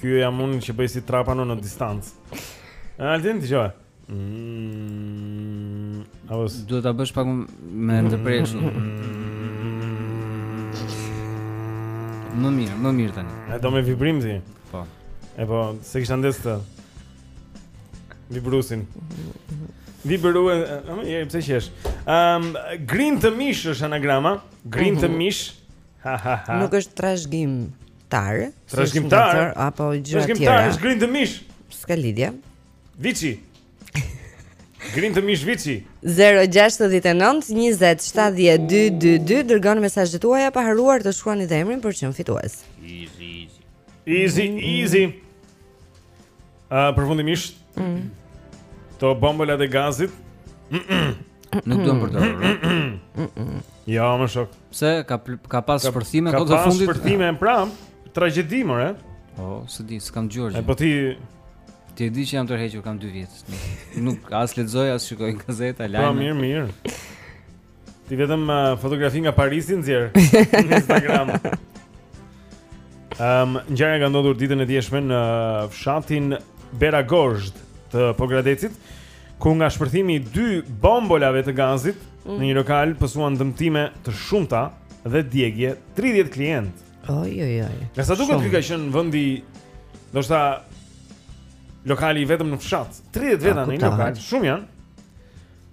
Ky jam unë që bëj si trapano në distancë. Altin ti joa. Mm, A mos duhet ta bësh pak me ndërprerje. Më mirë, më mirë tani. E do me vibrim ti. Po. E po, s'e kisha ndezur vibruesin. Vibruan, më jep pse qesh. Ehm, um, grinte mish është anagrama. Grinte mhm. mish. Nuk është trashëgimtar. Trashëgimtar apo gjë tjetër. Trashëgimtar është grinte mish. S'ka lidhje. Viçi. Grinte mish viçi. 069 20 70 222 dërgoni mesazhet tuaja pa harruar të shkruani dhe emrin për të qenë fitues. Easy easy. Easy easy. A uh, përfundimisht? Mm. Këto bombolat e gazit. Mm -mm. Nuk duhen për të. Jo, mo shok. Pse ka ka pas shpërthime këto fundit? Ka pas shpërthime pra, tragjedi mo, e? Po, oh, s'e di, s'kam dëgjuar. E po ti ti e di që jam tërhequr kam 2 vjet. Nuk as lexoj as shikoj gazeta, lajme. Po mirë, mirë. Ti vetëm uh, fotografi nga Parisi nxjerr në Instagram. Ehm, um, ngjarja ka ndodhur ditën e djeshme në fshatin Beragozhd të Pogradecit, ku nga shpërthimi i dy bombolave të gazit mm. në një lokal pësuan dëmtime të shumta dhe djegie 30 klientë. Oj oj oj. Nga sa duket ky ka qenë vendi ndoshta lokali i vetëm në fshat. 30 veta në një lokal, shumë janë.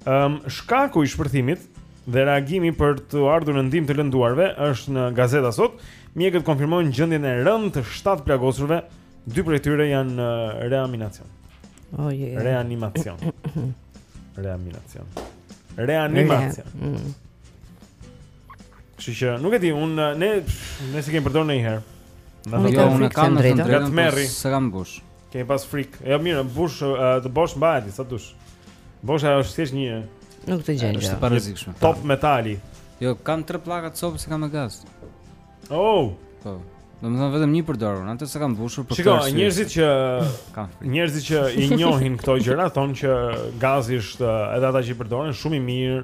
Ëm um, shkaku i shpërthimit dhe reagimi për t'u ardhur në ndihmë të lënduarve është në gazeta sot. Mjekët konfirmojnë gjendjen e rëndë të shtatë të plagosurve, dy prej tyre janë në reanimacion. Oh, yeah. Reanimacion. Reanimacion. Reanimacion. Mm. Kështu që nuk e di, un ne ne s'i kemi përdorur ndonjëherë. Na do të unë kam në drejtë. Gat merri. S'e kam mbush. Kemi pas frik. Jo mirë, bosh të bosh mbaje sa dush. Bosha është thjesht një nuk të gjej. Është parrezikshme. Top metali. Jo, kam tre pllaka të sobës që kam me gaz. Oh. Po. Domethënë vetëm një përdor, atë s'e kam mbushur për këtë. Shikoj, njerëzit që kam njerëzit që i njohin këto gjëra thonë që gazi është edhe ata që i përdorin shumë i mirë.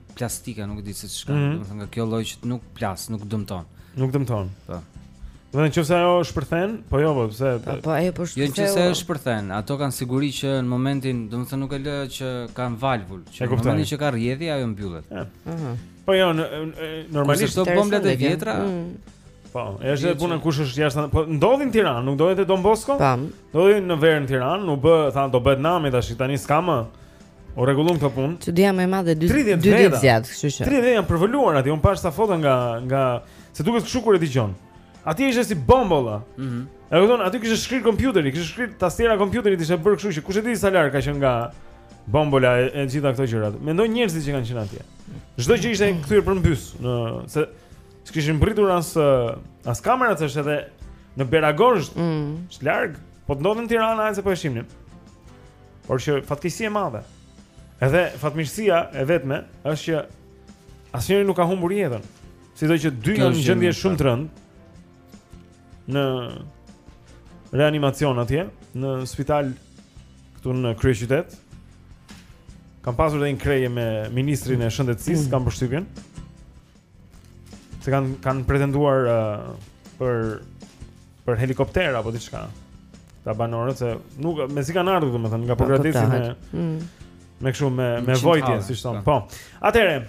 plastika, nuk e di se çka, mm -hmm. domethënë nga kjo lloj që nuk plas, nuk dëmton. Nuk dëmton. Po. Domethënë se ajo shpërthen, po jo, po pse? Po, po ajo po shpërthen. Jo që se shpërthen, ato kanë siguri që në momentin, domethënë nuk e lë që kanë valvul, që në momentin që ka rrjedhje ajo mbyllet. Ëh. Mhm. Po jo, normalisht këto bombolat e vjetra. Mm. Po, është e puna kush është jashtë, po ndodhin në Tiranë, nuk ndodhin te Don Bosco? Po. Ndodhin në verë në Tiranë, u bë, thanë do bëhet nami tash tani s'ka më. E rregullum këtë punë. Çudia më e madhe 2 ditë zgjat, kështu që. 30 janë përvëluar aty, un pash sa foto nga nga sa duket kështu kur e dëgjon. Aty ishte si bombola. Mhm. Mm e kupton, aty kishte shkrir kompjuteri, kishte shkrir tastiera e kompjuterit, ishte bërë kështu që kush e di sa larg ka qenë nga bombola e, e gjitha këto gjëra. Mendoj njerëzit që kanë qenë atje. Çdo gjë ishte kthyer përmbys se s'kishin mbritur as as kamerat, është edhe në Beragozhd, mm. është larg, po të ndodhte në Tiranë, se po e shihnim. Por që fatkeqësi e madhe. Edhe fatmirësia e vetme është që asnjëri nuk ka humbur jetën. Sido që dy janë në gjendje shumë të rëndë në reanimacion atje, në spital këtu në kryeqytet. Kanë pasur edhe një krejë me ministrin e shëndetësisë, mm. kam përshtypjen. Se kanë kanë pretenduar uh, për për helikopter apo diçka. Ata banorët se nuk mezi kanë ardhur domethënë nga Pogradeci me mm. me kështu me me vojtje siç thon. Po. Atëherë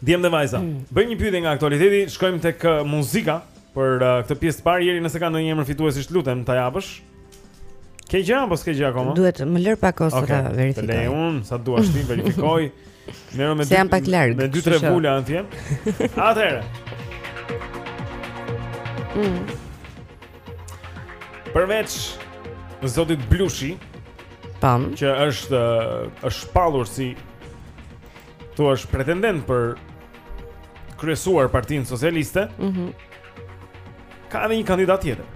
Djem dhe vajza, mm. bëjmë një pyetje nga aktualiteti, shkojmë tek uh, muzika për uh, këtë pjesë të parë, Jeri nëse ka ndonjë emër fituesish të lutem ta japësh. Ke gjë apo s'ke gjë akoma? Duhet të më lër pak kohë okay. sa ta verifikoj. Okej. Le unë sa dua ti verifikoj. Merrem me dy. Se jam pak larg. Me dy tre vula andej. Atëherë. Mm. Përveç zotit Blushi, pam, që është është shpallur si thua është pretendent për kryesuar Partinë Socialiste. Mhm. Mm ka edhe një kandidat tjetër.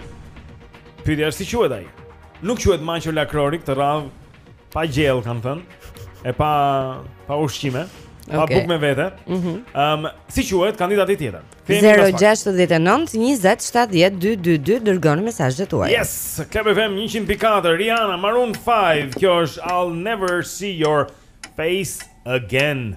Pyetja është si quhet ai? Nuk quhet Maqo Lakrori këtë radhë pa gjellë kam thënë. E pa pa ushqime. Pa okay. bukë me vete. Mhm. Mm um, si quhet kandidati tjetër? 069 20 70 222 dërgoni mesazhet tuaja. Yes, Club FM 104 Rihanna Maroon 5. Kjo është I'll never see your face again.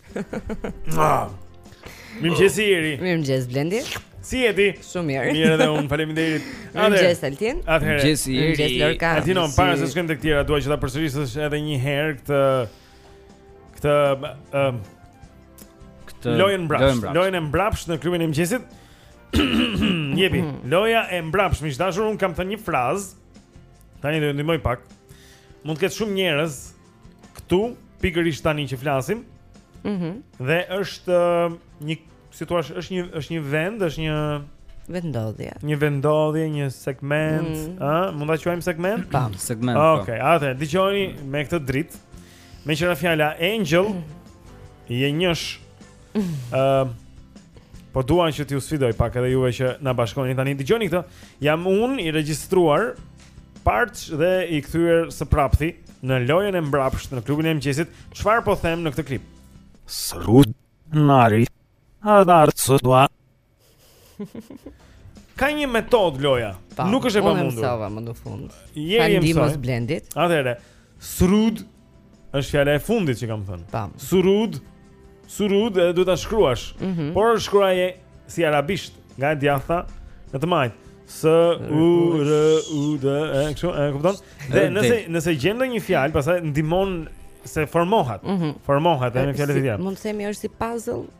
Mirëmëngjes Jeri Mirëmëngjes Blendi Si je ti? Shumë mirë Mirë dhe unë faleminderit Mirëmëngjes Altin Mirëmëngjes Jeri Mirëmëngjes Lorka Altin o, para se shkojmë tek tjera Dua që ta përsërisësh edhe një herë këtë Këtë um, Këtë Lojën mbrapsht Lojën e mbrapshtë në klubin e mëngjesit Jepi Loja e mbrapshtë Miq të dashur unë kam thënë një frazë Tani do ju ndihmoj pak Mund të ketë shumë njerëz këtu pikërisht tani që flasim. Mhm. Mm dhe është një si thuash është një është një vend, është një vendodhje. Një vendodhje, një segment, ëh, mm. Ah, mund ta quajmë segment? Po, segment. Po. Okej, okay, atë dëgjoni me këtë dritë. Meqë ra fjala Angel mm. Je njësh uh, Po duan që t'ju sfidoj pak edhe juve që na bashkoni tani. Dëgjoni këtë. Jam unë i regjistruar Parë dhe i kthyer së prapthi në lojën e mbrapshtë në klubin e mëngjesit. Çfarë po them në këtë klip? Srut Mari. A dar çtua. Ka një metodë loja. Pa, nuk është e pamundur. Unë mësova më në fund. Jeri mësoi. Ndihmës Blendit. Atëherë, Srut Është fjala e fundit që kam thënë. Tam. Surud. Surud edhe duhet ta shkruash. Mm -hmm. Por shkruaje si arabisht, nga e djathta në të majtë. S U R U D e kështu e kupton? Dhe nëse nëse gjen ndonjë fjalë, pastaj ndihmon se formohet. Mm -hmm. Formohen edhe fjalët e tjera. Mund të themi është si puzzle,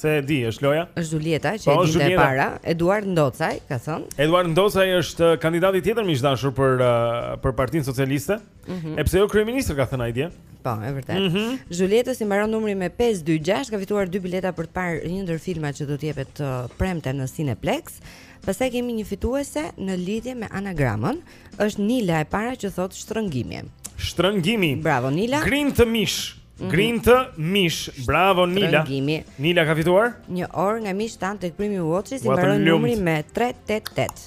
Se e di, është loja? Është Zhuljeta që po, e dinte e para, Eduard Ndocaj, ka thënë. Eduard Ndocaj është uh, kandidati tjetër miq të dashur për uh, për Partinë Socialiste. Mm -hmm. E pse jo kryeministër ka thënë ai dje? Po, e vërtetë. Mm -hmm. Zhuljetës i mbaron numri me 526, ka fituar dy bileta për të parë një ndër filmat që do të jepet uh, premte në Cineplex. Pastaj kemi një fituese në lidhje me anagramën. Është Nila e para që thot shtrëngimi. Shtrëngimi. Bravo Nila. Grim të mish. Mhm. Grim të mish. Bravo Nila. Shtrëngimi. Nila ka fituar? Një orë nga miqtë tanë tek Primi Watches i mbaron numri me 388.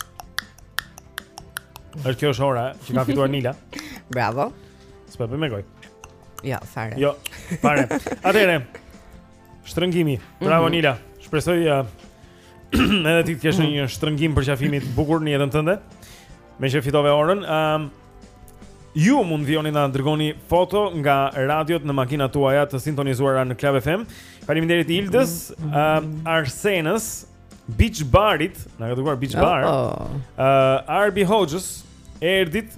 Është kjo është ora që ka fituar Nila. Bravo. S'po bëj me goj. Jo, fare. Jo, fare. Atëherë. Shtrëngimi. Bravo mm -hmm. Nila. Shpresoj uh, Edhe ti të kesh një shtrëngim përqafimi të bukur në jetën tënde. Meqë fitove orën, ëm um, ju mund vijoni na dërgoni foto nga radiot në makina tuaja të sintonizuara në Club FM. Faleminderit Ildës, ëm um, Arsenës, Beach Barit, na ka dërguar Beach Bar. Ëh, oh, oh. uh, Arbi Hoxhës, Erdit,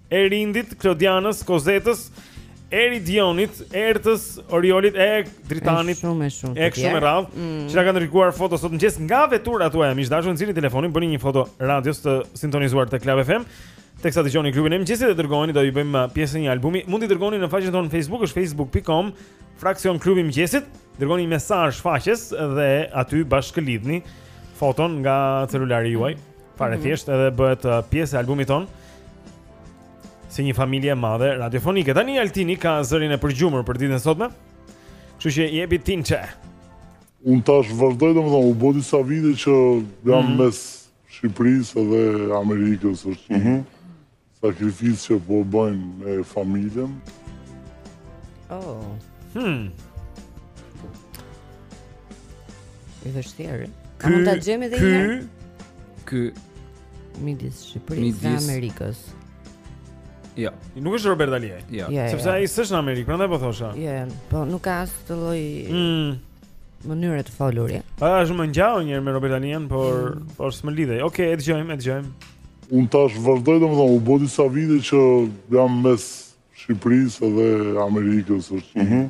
Erindit, Klodianës, Kozetës, Eridionit, Ertës, Oriolit e Dritanit. E shumë e shumë. Është shumë e rrallë. Mm. Që na kanë dërguar foto sot mëngjes nga veturat tuaja. Miq të dashur, nxirrni telefonin, bëni një foto radios të sintonizuar te Club FM. Teksa dëgjoni klubin e mëngjesit dhe dërgojeni do ju bëjmë uh, pjesë e një albumi. Mund t'i dërgoni në faqen tonë në Facebook, është facebook.com fraksion klubi mëngjesit. Dërgoni një mesazh faqes dhe aty bashkëlidhni foton nga celulari juaj. Fare mm -hmm. thjesht edhe bëheni uh, pjesë e albumit tonë. si një familje e madhe radiofonike. Tani Altini ka zërin e përgjumur për ditën e sotme. Kështu që jepi Tinçe. Unë tash vazhdoj domethënë u bë disa vite që jam mm -hmm. mes Shqipërisë dhe Amerikës, është mm -hmm. sakrificë që po bëjmë me familjen. Oh. Hmm. E vështirë. Ky, ky, ky, ky, midis Shqipërisë dhe Amerikës. Jo. Nuk është Robert Aliaj. Jo. Ja, Sepse ja. ai s'është në Amerikë, prandaj po thosha. Jo, ja, po nuk ka atë lloj mm. mënyre të foluri. Pa, më ngjau një herë me Robert Alian, por mm. por s'më lidhej. Okej, okay, e dëgjojmë, e dëgjojmë. Unë tash vazhdoj domethënë u bë disa vite që jam mes Shqipërisë dhe Amerikës, është. Mm -hmm.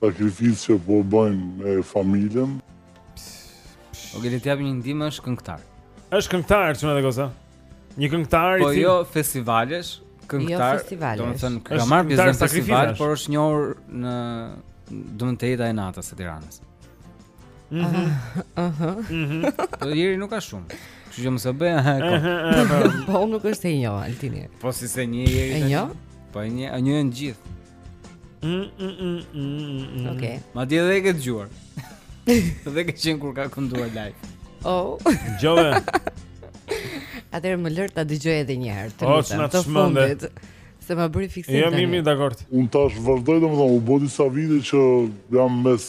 Sakrificë që po bëjmë me familjen. Okej, le të jap një ndihmë është këngëtar është këngëtar, çuna dhe goca Një këngëtar Po jo festivalesh Këngëtar jo festivalesh. Domethënë ka marrë pjesë në festival Por është njohur në domethënë jeta e natës e Tiranës Mhm. Mhm. Mhm. Po njeri nuk ka shumë. Kështu që mos e bëj. Po nuk është e njoh Altini. Po si s'e njeh njeri. E njoh? Po e njoh, e njohin gjithë. Mm, mm, mm, mm, mm. Ok. Madje edhe e ke dëgjuar Dhe ke qenë kur ka kënduar live Oh Dëgjove Atëherë më lër ta dëgjoj edhe njëherë Të oh, lutem, të fundit Se më bëri fiksim tani Jam imi, dakord Unë tash vazhdoj domethënë u bo disa vite që jam mes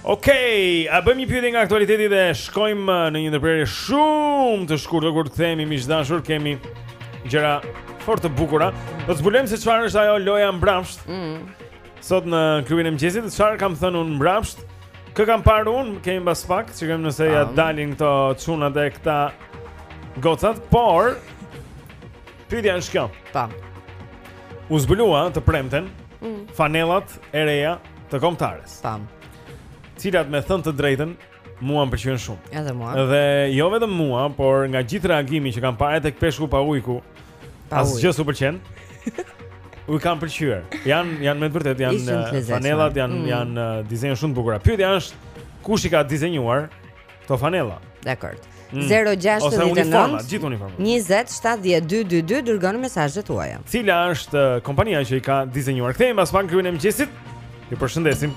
Okej, okay, a bëjmë një pyetje nga aktualiteti dhe shkojmë uh, në një ndërprerje shumë të shkurtër kur të kthehemi miq të dashur, kemi gjëra fort të bukura. Do të zbulojmë se çfarë është ajo loja mbrapsht. Mm. Sot në klubin e mëngjesit, çfarë kam thënë unë mbrapsht? Kë kam parë unë, kemi mbas pak, shikojmë nëse ia dalin këto çunat e këto gocat, por pyetja është kjo. Tam. U zbulua të premten mm. fanellat e reja të kombëtares. Tam. Të cilat me thënë të drejtën mua më pëlqen shumë. Edhe mua. Dhe jo vetëm mua, por nga gjithë reagimi që kam parë tek Peshku pa ujë, ku asgjë s'u pëlqen. U kanë pëlqyer. Jan janë me të vërtetë janë fanellat janë mm. janë uh, dizenjuar shumë të bukura. Pyetja është kush i ka dizenjuar Këto fanella. Dakord. 069 Ose uniforma, gjithë uniforma. 20 70 222 dërgoni mesazhet tuaja. Cila është uh, kompania që i ka dizenjuar? Kthehemi pas pak klubin e mëngjesit. Ju përshëndesim.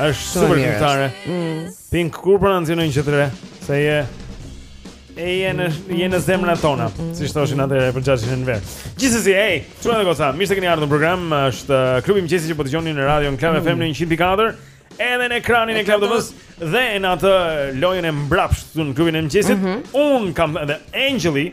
Është super këngëtare. Mm. Pink kur po na nxjerr një këngë të re, se je e je në je në zemrat tona, mm, mm, siç thoshin atëherë për xhaxhin Enver. Gjithsesi, hey, çuna e goca, mirë se keni ardhur në program, është uh, klubi i mëngjesit që po dëgjoni në Radio Club FM në 104 edhe në ekranin e Club TV-së dhe në atë lojën e mbrapshtë në klubin e mëngjesit. Mm -hmm. Unë kam edhe Anxhelin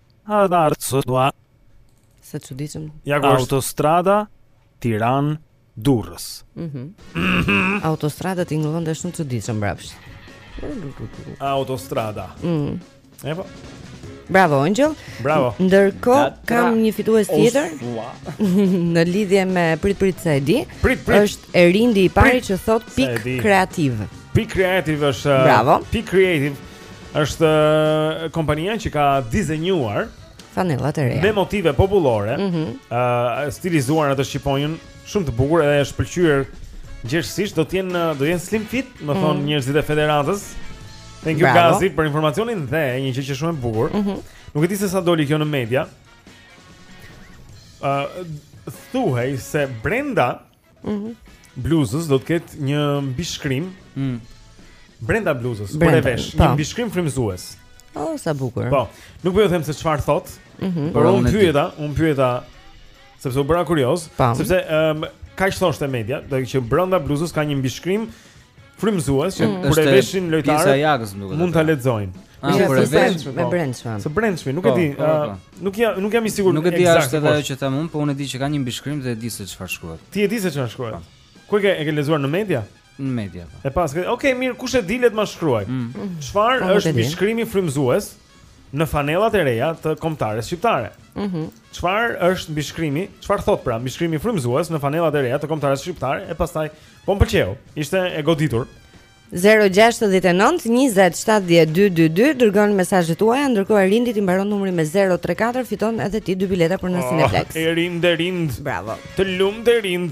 Adartsotua. Sa e çuditshme. Ja kërë është. Autostrada Tiranë Durrës. Mm -hmm. mm -hmm. Autostrada tingëllon dhe shumë çuditshëm, mbrapsht. Autostrada. Mm -hmm. E po. Bravo Anxhela. Bravo. Ndërkohë kam një fitues tjetër. Në lidhje me prit prit se e di. Prit, prit. Është Erindi i pari që thotë pik kreativ. Pik kreativ është. Bravo. Pik kreativ. Është uh, kompania që ka dizenjuar fanellat e reja. Me motive popullore, ëh, mm -hmm. uh, stilizuar atë shqiponjën, shumë të bukur edhe është pëlqyer gjerësisht, do të jenë do jenë slim fit, më thonë mm -hmm. njerëzit e federatës. Thank you Gazi për informacionin dhe një gjë qe shumë e bukur. Mm -hmm. Nuk e di se sa doli kjo në media. ëh, uh, thuhej se brenda Mhm. Bluzës do të ketë një mbishkrim. Mhm. Brenda bluzës, porsa e vesh, një po. mbishkrim frymëzues. Oh, sa bukur. Po. Nuk po ju them se çfarë thotë. Mm -hmm. Por unë pyeta, unë pyeta sepse u bëra kurioz, sepse ëm um, kaq thoshte media, do të thotë që brenda bluzës ka një mbishkrim frymëzues që mm. kur e veshin lojtarët mund ta lexojnë. Ah, është e brendshme, me brendshme. Së brendshme, nuk e po, di, po, ah, po, nuk jam nuk jam i sigurt. Nuk e di as edhe ajo që them unë, po unë e di që ka një mbishkrim dhe e di se çfarë shkruhet. Ti e di se çfarë shkruhet. Ku e ke e ke lexuar në media? Në media. Epo, okay, mirë, kush e di le të më shkruajë. Mm. Çfarë është mbishkrimi frymëzues? në fanellat e reja të kombëtares shqiptare. Mhm. Mm Çfarë është mbishkrimi? Çfarë thot pra mbishkrimi frymëzues në fanellat e reja të kombëtares shqiptare e pastaj po m'pëlqeu. Ishte e goditur. 0-6-9-20-7-0-2-22 Dërgoni mesazhet tuaja Ndërkohë Erindit i mbaron numri me 0-3-4 Fiton edhe ti dy bileta për në oh, Cineplex Erind, Erind Bravo Të lumtë Erind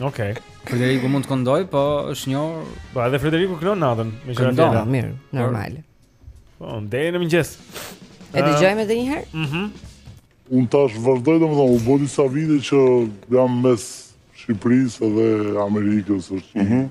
Okej. Okay. Frederiku mund të këndojë, po është i njohur. Po edhe Frederiku këndon natën, me qira të tjera. mirë, normal. Po, deri në mëngjes. E dëgjojmë edhe një herë? Mhm. Mm Un tash vazhdoj domethënë, u bë disa vite që jam mes Shqipërisë edhe Amerikës, është. Mhm. Mm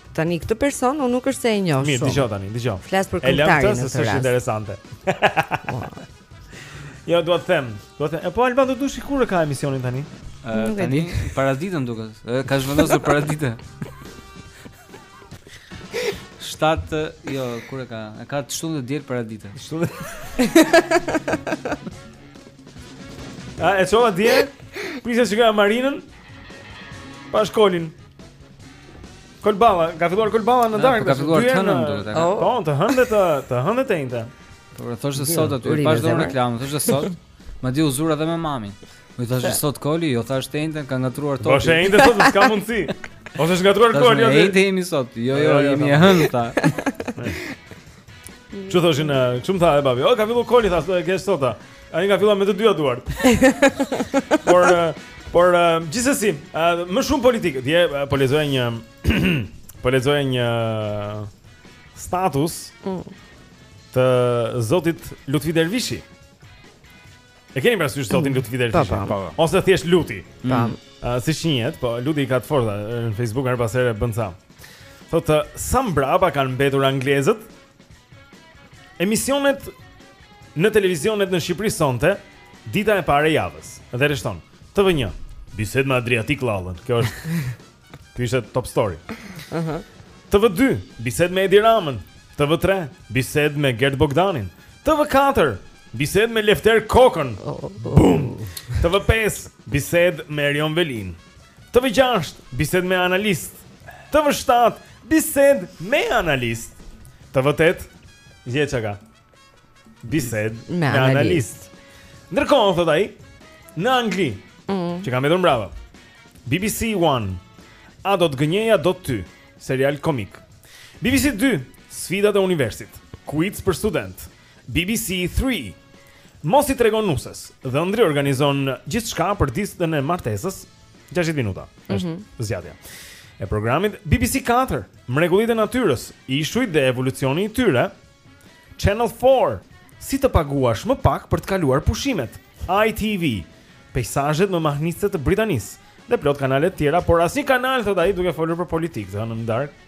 Tani këtë person unë nuk është se e njoh shumë. Mirë, dëgjoj tani, dëgjoj. Flas për këngëtarin. E, lëmë, se është interesante. Jo, do të them, do të them. E po Alban Dudushi kur e ka emisionin tani? Ë tani paradite më duket. E ka zhvendosur paradite. 7, jo, kur e ka? E ka të shtunë të diel paradite. Shtunë. A e çova dje? Prisja që ka Marinën. Pa shkollin. Kolballa, ka filluar Kolballa në darkë. Ka filluar të hënën duhet të thotë. Po, të hënë të të hënë të enjte. Po thoshë sot aty, pashë te reklamë, thoshë sot. Madje u zura edhe me mamin. Po i thashë sot Koli, jo thashë të enjten, ka ngatruar topi. Po s'është e enjte sot, s'ka mundësi. Ose është ngatruar Koli aty. Enjte jemi sot. Jo, jo, jo jemi e hënë ta. Ashtu thoshin, ashtu më tha edhe babi. O ka filluar Koli thashë, do e kesh sot. Ai ka filluar me të dyja duart. por por gjithsesi, më shumë politikë. Dje po lexoja një po lexoja një status mm. të zotit Lutfi Dervishi. E keni parasysh zotin mm. Lutfi Dervishi? Po, po. Ose thjesht Luti. Tam. Mm. Siç njihet, po Luti i ka të forta në Facebook herë pas here bën ca. Thotë sa mbrapa kanë mbetur anglezët? Emisionet në televizionet në Shqipëri sonte, dita e parë e javës. Dhe rreshton. TV1. Bisedë me Adriatik Lallën. Kjo është Ky është Top Story. Ëh. Uh -huh. TV2, bisedë me Edi Ramën. TV3, bisedë me Gert Bogdanin. TV4, bisedë me Lefter Kokën. Oh, oh, oh. Bum. TV5, bisedë me Erion Velinë. TV6, Bisedë me analist. TV7, Bisedë me analist. TV8, je çka? Bisedë me, me analist. Ndërkohë thot ai, në Angli, mm. që kam edhe mbrapa. BBC 1, a do të gënjeja dot ty, serial komik. BBC 2, sfidat e universit, quiz për student. BBC Three Mos i tregon nuses. Dhëndri organizon gjithçka për ditën e martesës, 60 minuta. Mhm. Është mm -hmm. zgjatja e programit BBC 4, Mrekullitë e natyrës, ishujt dhe evolucioni i tyre. Channel 4, si të paguash më pak për të kaluar pushimet. ITV, peisazhet më mahnitëse të Britanisë dhe plot kanale të tjera, por asnjë kanal thotë ai duke folur për politikë, në darkë.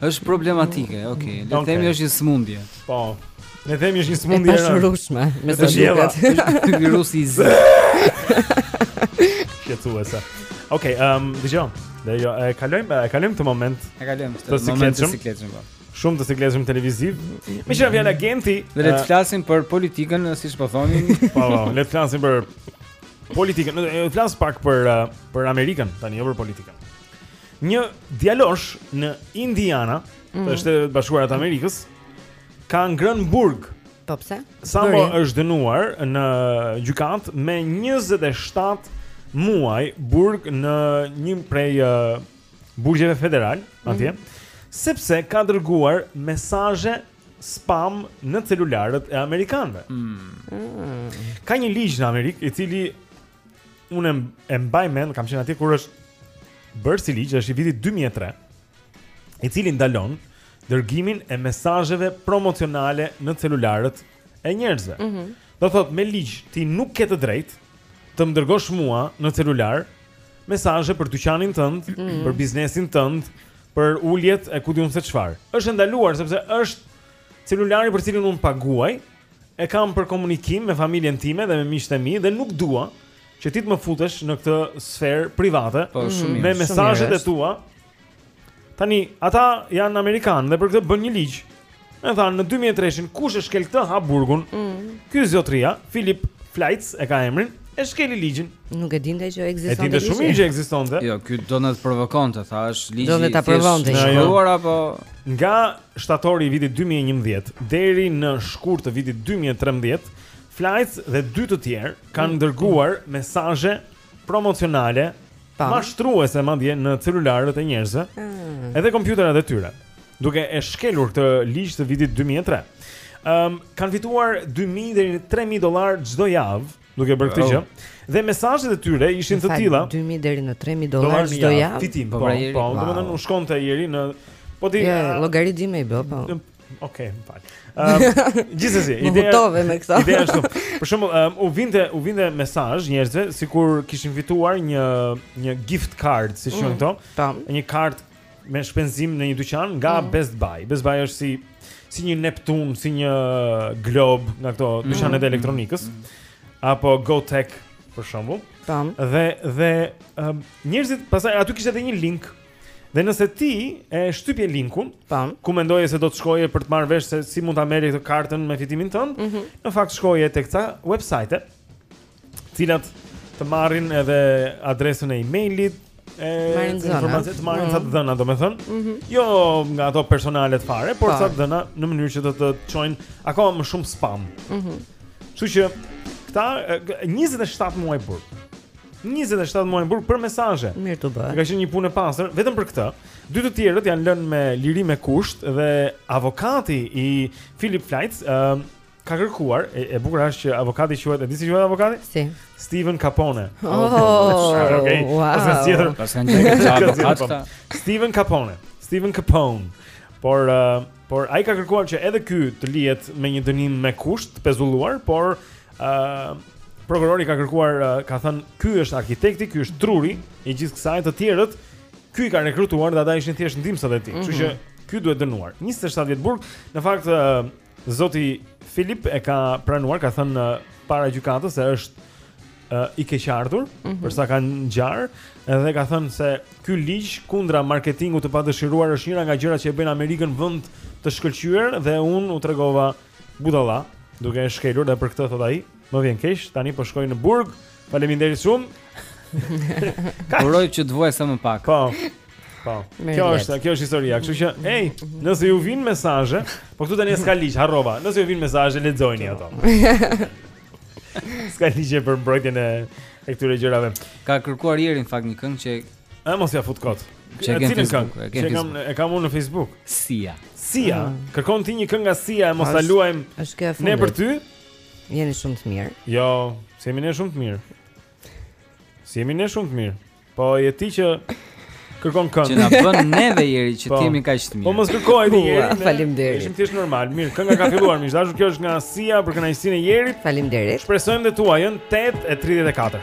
Është problematike, okay. Le të themi është një sëmundje. Po. Le të themi është një sëmundje e pashërueshme, me të vërtetë. Virusi i zi. Shqetësuese. Okej, ehm, dëgjoj. Dhe jo, e kalojmë, e kalojmë këtë moment. E kalojmë këtë moment të sikletshëm. Po. Shumë të sikletshëm televiziv. Me çfarë vjen agenti? Le të flasim për politikën, siç po thonin. Po, po, le të flasim për politikën. Le të flas pak për për Amerikën, tani jo për politikën. Një djalosh në Indiana, mm -hmm. shtetet e bashkuara të Amerikës, ka ngrënë burg. Po pse? Sapo është dënuar në gjykatë me 27 muaj burg në një prej uh, burgjeve federal, atje, mm -hmm. sepse ka dërguar mesazhe spam në celularët e amerikanëve. Mm. Ka një ligj në Amerikë i cili Unë e mbaj mend, kam qenë atje kur është bërë si ligj, është i vitit 2003, i cili ndalon dërgimin e mesazheve promocionale në celularët e njerëzve. Mm -hmm. Do thotë me ligj ti nuk ke të drejtë të më dërgosh mua në celular mesazhe për dyqanin tënd, mm -hmm. për biznesin tënd, për uljet e ku di un se çfarë. Është e ndaluar sepse është celulari për cilin un paguaj, E kam për komunikim me familjen time dhe me miqtë e mi dhe nuk dua që ti të më futesh në këtë sferë private po, mm. me mesazhet e tua. Tani ata janë amerikanë dhe për këtë bën një ligj. E thanë, në 2003-shin kush e shkel këtë ha burgun? Mm. Ky zotria, Philip Flights e ka emrin, e shkeli ligjin. Nuk e dinte që ekzistonte. E dinte shumë që ekzistonte. Jo, ky donte ta provokonte, thash, ligji. Donte ta provonte. Shkruar apo nga shtatori i vitit dy mijë e njëmbëdhjetë deri në shkurt të vitit dy mijë e trembëdhjetë, Flights dhe dy të tjerë kanë mm. dërguar mesazhe promocionale mashtruese madje në celularët e njerëzve, mm. edhe kompjuterat e tyre, duke e shkelur këtë ligj të vitit 2003. Ëm um, kanë fituar 2000 deri në 3000 dollar çdo javë duke bërë këtë gjë. Dhe mesazhet e tyre ishin të tilla. 2000 deri në 3000 dollarë çdo javë. Fitim, po, po, po domethënë u shkonte ieri në po t'i llogaritim i bie, po. Okej, më fal. Ëm gjithsesi, ideja Futove me këto. Ideja është këtu. Për shembull, um, u vinte u vinte mesazh njerëzve sikur kishin fituar një një gift card, siç quhen mm, këto. Një kartë me shpenzim në një dyqan nga mm. Best Buy. Best Buy është si si një Neptun, si një Glob nga këto mm. dyqanet mm. e elektronikës mm. apo GoTech për shembull. Tam. Dhe dhe um, njerëzit pastaj aty kishte edhe një link. Dhe nëse ti e shtypje linkun, Tam. ku mendoje se do të shkoje për të marrë vesh se si mund ta merrje këtë kartën me fitimin tënd, mm -hmm. në fakt shkoje tek ca websajte cilat të marrin edhe adresën e e-mailit e informacione të marrin ca të mm. dhëna, domethënë. Mm -hmm. Jo nga ato personalet fare, por ca të dhëna në mënyrë që të të çojnë akoma më shumë spam. Mhm. Mm Kështu që këta 27 muaj burg. 27 muaj burg për mesazhe. Mirë t'u bëhet. Ka qenë një punë e pastër vetëm për këtë. Dy të tjerët janë lënë me lirim me kusht dhe avokati i Philip Fleitz, ë, uh, ka kërkuar, e, e bukur është që avokati quhet, e di si quhet avokati? Si. Steven Capone. Oh, oh okay. Wow. E paska zgjedhur. Paska qenë avokat. Po. Steven Capone. Steven Capone. Por uh, por ai ka kërkuar që edhe ky të lihet me një dënim me kusht të pezulluar, por ë uh, prokurori ka kërkuar uh, ka thënë ky është arkitekti, ky është truri i gjithë kësaj të tjerët. Ky i ka rekrutuar dhe ata ishin thjesht ndihmësat e tij. Kështu mm -hmm. që mhm. ky duhet dënuar. 27 vjet burg, në fakt uh, Zoti Filip e ka pranuar, ka thënë para gjykatës se është uh, i keqardhur mm -hmm. për sa ka ngjar dhe ka thënë se ky ligj kundra marketingut të padëshiruar është njëra nga gjërat që e bën Amerikën vend të shkëlqyer dhe unë u tregova budalla duke e shkelur dhe për këtë thotë ai Më vjen keq, tani po shkoj në burg. Faleminderit shumë. Uroj që të vuajë sa më pak. Po. Po. Kjo është, kjo është historia. Kështu që, ej, nëse ju vijnë mesazhe, po këtu tani s'ka ligj, harrova. Nëse ju vijnë mesazhe, lexojini ato. S'ka ligj për mbrojtjen e e këtyre gjërave. Ka kërkuar Ieri në fakt një këngë që A mos ja fut kot. Ç'e kam Facebook, e kam Facebook. E kam unë në Facebook. Sia. Sia. Ah. Kërkon ti një këngë nga Sia e mos ta luajmë. Është kjo e fundit. Ne për ty. Jeni shumë të mirë. Jo, si jemi ne shumë të mirë. Si jemi ne shumë të mirë. Po je ti që kërkon këngë. Që na bën neve Ieri që po. të jemi kaq të mirë. Po mos kërkoje ti Ieri. Faleminderit. Ishim thjesht normal. Mirë, kënga ka filluar. Miq të dashur, kjo është nga Sia për kënaqësinë e Ierit. Faleminderit. Shpresojmë dhe tuajën 8:34.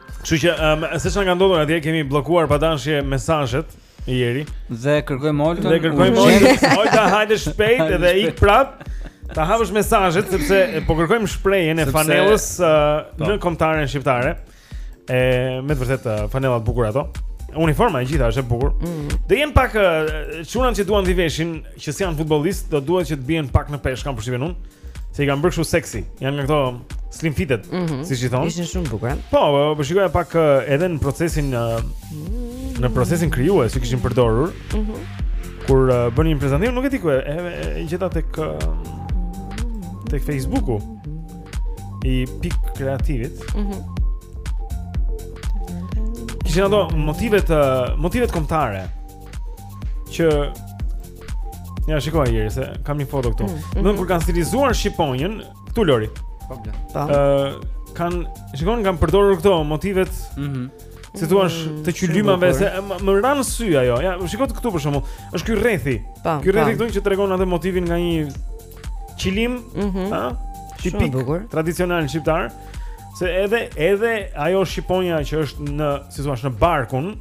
Kështu që um, se çfarë ka ndodhur atje kemi bllokuar pa dashje mesazhet e Ierit dhe kërkojmë Olta. Dhe kërkojmë Olta. Olta hajde shpejt dhe ik prap. Ta hapësh mesazhet sepse po kërkojmë shprehjen e fanellës uh, po. në kombëtaren shqiptare. E me të vërtetë uh, fanella të bukura ato. Uniforma e gjitha është e bukur. Mm. Do jenë pak uh, çunat që duan t'i veshin që s'janë futbollistë do duhet që të bien pak në peshë, kam përshtypjen unë. Se i kanë bërë kështu seksi. Janë nga këto slim fitted, mm -hmm. siç i thon. Ishin shumë bukur. Eh? Po, po, po shikoja pak eh, edhe në procesin eh, në procesin krijues që kishin përdorur. Mm -hmm. Kur bënin një prezantim, nuk e di ku e, e, gjeta tek tek Facebooku i PIK Creative-it. Mhm. Mm Kishin ato motivet motivet kombëtare. që Ja shiko Ieri se kam një foto këtu. Mm, mm, Nën mm. kur kanë stilizuar shqiponjën, këtu Lori. Po bla. Po. Ë kanë shikon kanë përdorur këto motivet. Mhm. Mm si thua mm, të qilimave se më ra në sy ajo. Ja, shiko këtu për shembull. Është ky rrethi. Po, ky rrethi këtu që tregon atë motivin nga një qilim, ëh? Mm -hmm. Tipik tradicional shqiptar. Se edhe edhe ajo shqiponja që është në, si thua, në barkun,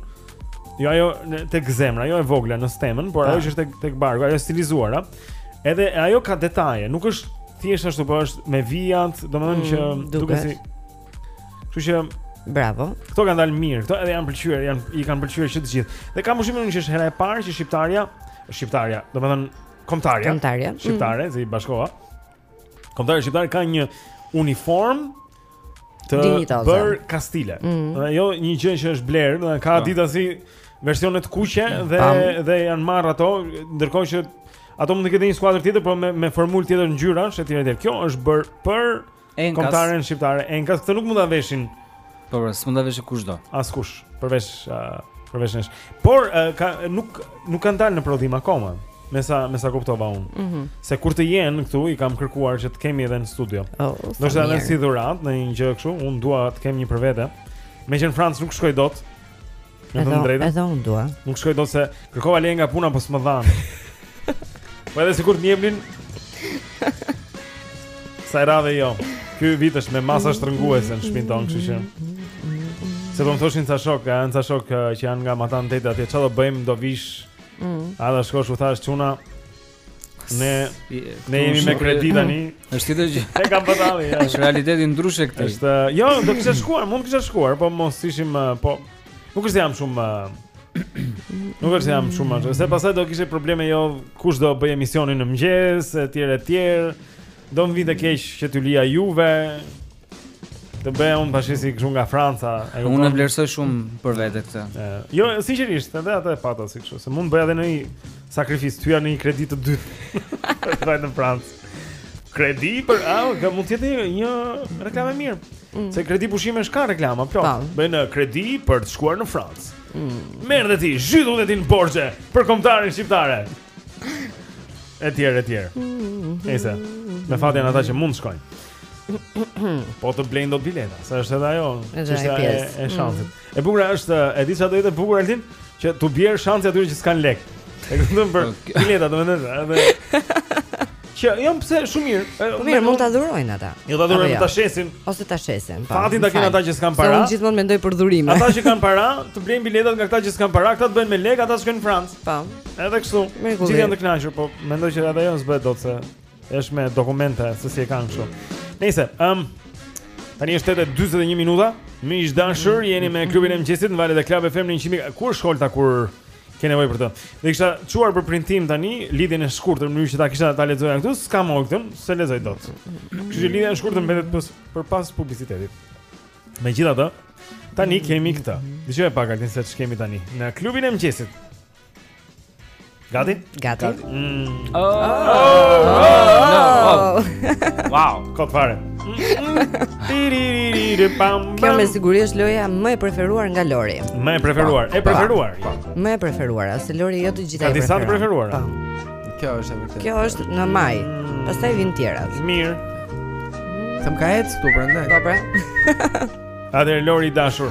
Jo ajo tek zemra, jo e vogla në stemën, por ajo që është tek tek barku, ajo stilizuara. Edhe ajo ka detaje, nuk është thjesht ashtu, po është me vijat, domethënë që mm, duket si. Kështu që Bravo. Kto kanë dalë mirë, kto edhe janë pëlqyer, ja i kanë pëlqyer që të gjithë. Dhe kam përshtypjen që është hera e parë që shqiptarja, shqiptarja, domethënë kombëtarja. Kombëtarja. Mm. Shqiptare, mm. i bashkova. Kombëtarja shqiptare ka një uniform të bër kastile. Mm. Dhe jo një gjë që është blerë, ka po. disa si versione të kuqe dhe dhe janë marr ato, ndërkohë që ato mund t'i ketë një skuadër tjetër, por me me formulë tjetër ngjyrash etj etj. Kjo është bër për kombëtaren shqiptare. Enkas këtë nuk mund ta veshin. Po, pra, s'mund ta veshë kushdo. Askush, përveç përveç nesh. Por ka nuk nuk kanë dalë në prodhim akoma. Me sa me sa kuptova unë. Mm -hmm. Se kur të jenë këtu i kam kërkuar që t'i kemi edhe në studio. Oh, Do të jenë si dhurat në një gjë kështu, unë dua të kem një për vete. Meqë në Francë nuk shkoj dot. Në të drejtë. Edhe unë dua. Nuk shkoj dot se kërkova leje nga puna, po s'më dhanë. Po edhe sikur të m'jepnin. Sa rave jo. Ky vit është me masa shtrënguese në shpinë tonë, kështu që. Se po më thoshin ca shok, janë ca shok eh, që janë nga matanë detit, atje çfarë do bëjmë, do vish. Mm. A do shkosh u thash çuna? Ne ne jemi me kredi tani. Është tjetër gjë. Ne kemi kambiale. Është realiteti ndryshe këtu. Është, jo, do të kisha shkuar, mund të kisha shkuar, po mos ishim eh, po Nuk është se jam shumë Nuk është se jam shumë atë. Se pastaj do kishte probleme jo kush do bëjë emisionin në mëngjes etj etj. Do më vinte keq që t'ju lija juve. Të bëja unë "pashë" si kështu nga Franca. Unë e vlerësoj shumë për vete këtë. Jo, sinqerisht, edhe atë e pata si kështu, se mund bëja edhe një sakrificë, të hyja në një kredi të dytë. Për të vajtur në Francë. Kredi për, a, mund të jetë një reklamë e mirë. Mm. Se kredi pushimesh ka reklama, plot. Po. Bëjnë uh, kredi për të shkuar në Francë. Mm. Merr dhe ti, zhytu dhe ti në borxhe për kombëtaren shqiptare. E tjerë, e tjerë. Mm. Nejse, me fat janë ata që mund të shkojnë. Po të blejnë dot bileta, se është edhe ajo, që është e, e shansit. Mm. E bukur është, e di sa do jetë e bukur Altin, që t'u bjerë shansi atyre që s'kanë lekë. E kupton për bileta, domethënë, edhe Që jam pse shumë mirë. Po mirë, mund ta dhurojnë ata. Jo ta dhurojnë, ta shesin ose ta shesin. Po. Fatin ta kenë ata që s'kanë para. Unë gjithmonë mendoj për dhurime. Ata që kanë para, të blejnë biletat nga ata që s'kanë para, ata të bëhen me lekë, ata shkojnë në Francë. Po. Edhe kështu. Gjithë janë të kënaqur, po mendoj që ata, ajo s'bëhet dot se Është me dokumente, se si e kanë kështu. Nejse, ëm um, tani është 8:41 minuta, miq të dashur mm. jeni me klubin e mëngjesit në valët e Club FM 100. Ku është Holta kur ke nevojë për të? E kisha çuar për printim tani lidhjen e shkurtër në mënyrë që ta kisha ta lexoja këtu, s'e kam këtu, s'e lexoj dot. Kështu që lidhja e shkurtër mbetet pas për pas publicitetit. Megjithatë, tani kemi këtë. Dëgjo pak Altin se ç'kemi tani në klubin e mëngjesit. Gati? Gati. Gati. Mm. Oh, oh, oh, oh, no, oh. wow, kot fare. Kjo me siguri është loja më e preferuar nga Lori. Më e preferuar, e preferuar. Më e preferuar, se Lori jo të gjitha i preferon. Ka disa të preferuara. Po. Kjo është e vërtetë. Kjo është në majë. Pastaj vijnë të tjerat. Mirë. Se më ka ecë këtu prandaj. Po pra. Atëherë Lori e dashur.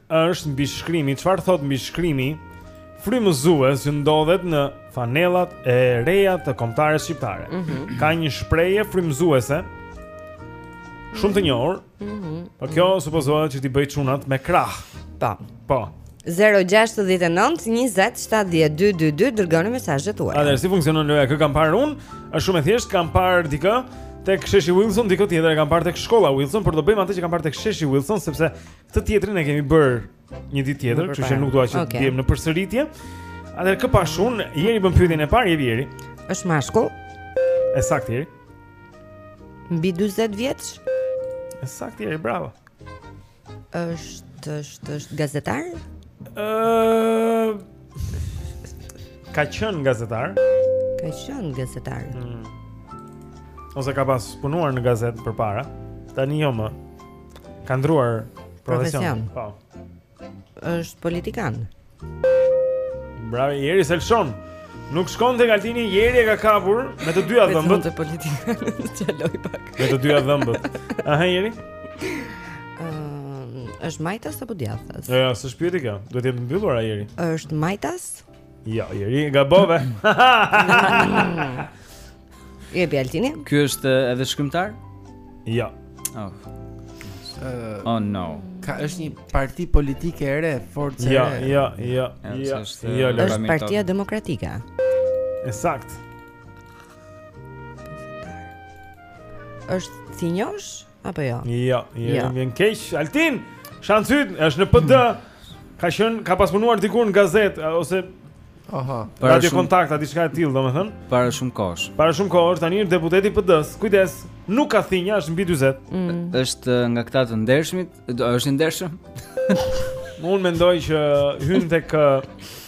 është mbishkrimi, çfarë thotë mbishkrimi frymëzues që ndodhet në fanellat e reja të kombëtares shqiptare. Mm -hmm. Ka një shprehje frymëzuese shumë të njohur. Mm -hmm. Po kjo supozohet që t'i bëjë çunat me krahë. Po. Po. 0-6-9-20-70-222 Dërgoni mesazhet tuaja Atëherë, si funksionon loja kë kam parë unë është shumë e thjeshtë, kam parë dikë tek Sheshi Wilson dikë tjetër e kam parë tek shkolla Wilson, por do bëjmë atë që kam parë tek Sheshi Wilson sepse Këtë tjetrin e kemi bërë një ditë tjetër, kështu që nuk dua që të jem në përsëritje. Atëherë kë pashë unë, Eri bën pyetjen e parë, Eri. Është mashkull. E saktë Eri. Mbi 40 vjeç. E saktë Eri, bravo. Është është është gazetar? Ëh. Ka qenë gazetar? Ka qenë gazetar. Hmm. Ose ka pas punuar në gazetë përpara. Tani jo më. Ka ndruar profesion. Po. Është politikan. Bravo, Jeri Selshon. Nuk shkon tek Altini, Jeri e ka kapur me të dyja dhëmbët. Vetëm politikanët çalojnë pak. Me të dyja dhëmbët. Aha Jeri. Ëm, është majtas apo djathtas? Jo, s'është pyetje kjo. Duhet të jetë mbyllur ajo Jeri. Është majtas? Jo, Jeri, gabove. Jepi Altini? Ky është eh, edhe shkrimtar? Jo. Oh. Uh, oh no. Ka është një parti politike e re, forcë e re. Jo, jo, jo. Eh, jo, është jo, është Partia Demokratike. E saktë. Është thinjosh? Apo jo? Jo, jo, jo. Më vjen keq. Altin, shansi yt, është në PD. Ka qenë, ka pas punuar diku në gazetë ose Aha, para shumë kontakt a diçka e tillë, domethën. Para shumë kohësh. Para shumë kohësh tani është deputet i PD-së. Kujdes, nuk ka thinja, është mbi 40. Mm. Është nga këta të ndershmit, është i ndershëm. Unë mendoj që hyn tek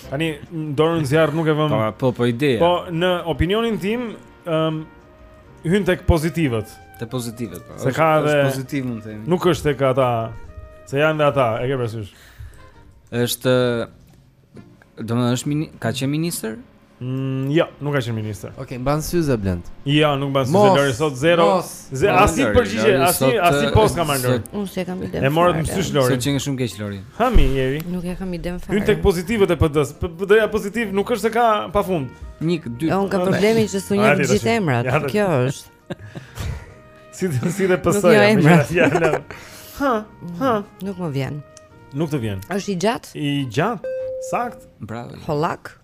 tani dorën në zjarr nuk e vëm. Po, po, po ide. Po në opinionin tim, ëm um, hyn tek pozitivët. Te pozitivët, po. Se ka edhe pozitivë mund të themi. Nuk është tek ata se janë dhe ata, e ke parasysh. Është do të është mini, ka qenë ministër? Mm, jo, nuk ka qenë ministër. Okej, okay, mban syze Blend. Jo, nuk mban syze, Lori sot 0. Asnjë përgjigje, asnjë asnjë po s'ka marrë. Unë s'e kam idenë fare. E morët më sysh Lori. Se qenke shumë keq Lori. Hë mi Jeri. Nuk e kam idenë fare. Hyn tek pozitivët e PD-së. PD-ja pozitivë nuk është se ka pafund. 1 2. Unë kam problemin që s'ua di gjithë emrat. Kjo është. Si të si dhe pësoj Nuk njoh emrat Ha, ha Nuk më vjen Nuk të vjen është i gjatë? I gjatë, saktë Bravo Hollak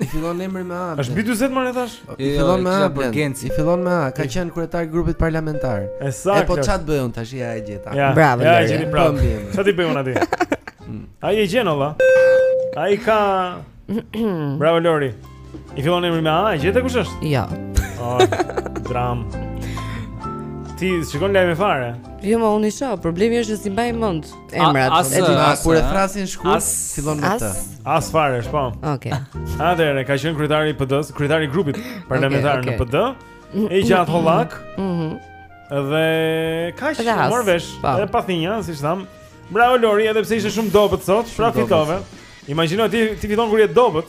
I fillon emri me A. Është mbi 40 më thanë. I jo, fillon me A. I fillon me A. Ka qenë kryetar i grupit parlamentar. E saktë. Po ça t'i bëj unë tash ja e gjeta. Bravo. Ja e gjeni bravo. Ça t'i bëj unë aty. Mm. Ai e gjen olla. Ai ka Bravo Lori. I fillon emri me A, e gjeta kush është? Jo. Oh, dramë. Ti shikon lajme fare? Jo, mo unë shoh, problemi është se s'i mbaj mend. emrat. As as kur e thërrasin shkurt fillon me të. As fare, po. Okej. Atëherë ka qenë kryetari i PD-së, kryetari i grupit parlamentar në PD, i gjatë, hollak. Mhm. Dhe ka qenë more vesh, po. e pa thinja, siç thamë. Bravo Lori, edhe pse ishte shumë dobët sot, prapë fitove. Imagjino ti ti fiton kur je dobët.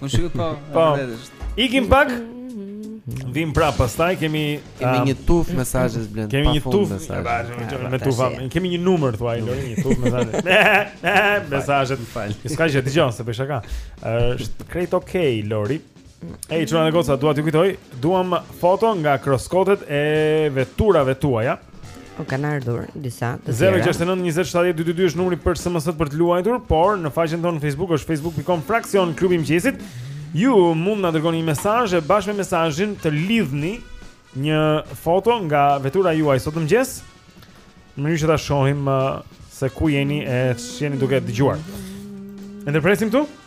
Unë shikoj po, po. Ikim pak. Vim prapë pastaj kemi kemi um, një tufë mesazhesh Blend. Kemi një tufë mesazhesh. Me tufa, kemi një numër thuaj Lori, një tufë mesazhesh. Mesazhet më fal. S'ka gjë dëgjo se bëj shaka. Është krejt okay Lori. Ej, çuna edhe goca, dua t'ju kujtoj, duam foto nga kruskotet e veturave tuaja. Po kanë ardhur disa të tjera. 069 20 70 222 është numri për SMS për të luajtur, por në faqen tonë në Facebook është facebook.com fraksion klubi i mëngjesit. Ju mund na dërgoni një mesazh e bashkë me mesazhin të lidhni një foto nga vetura juaj sot në mëngjes. Në mënyrë që ta shohim uh, se ku jeni e ç'jeni duke dëgjuar. Ndërpresim këtu?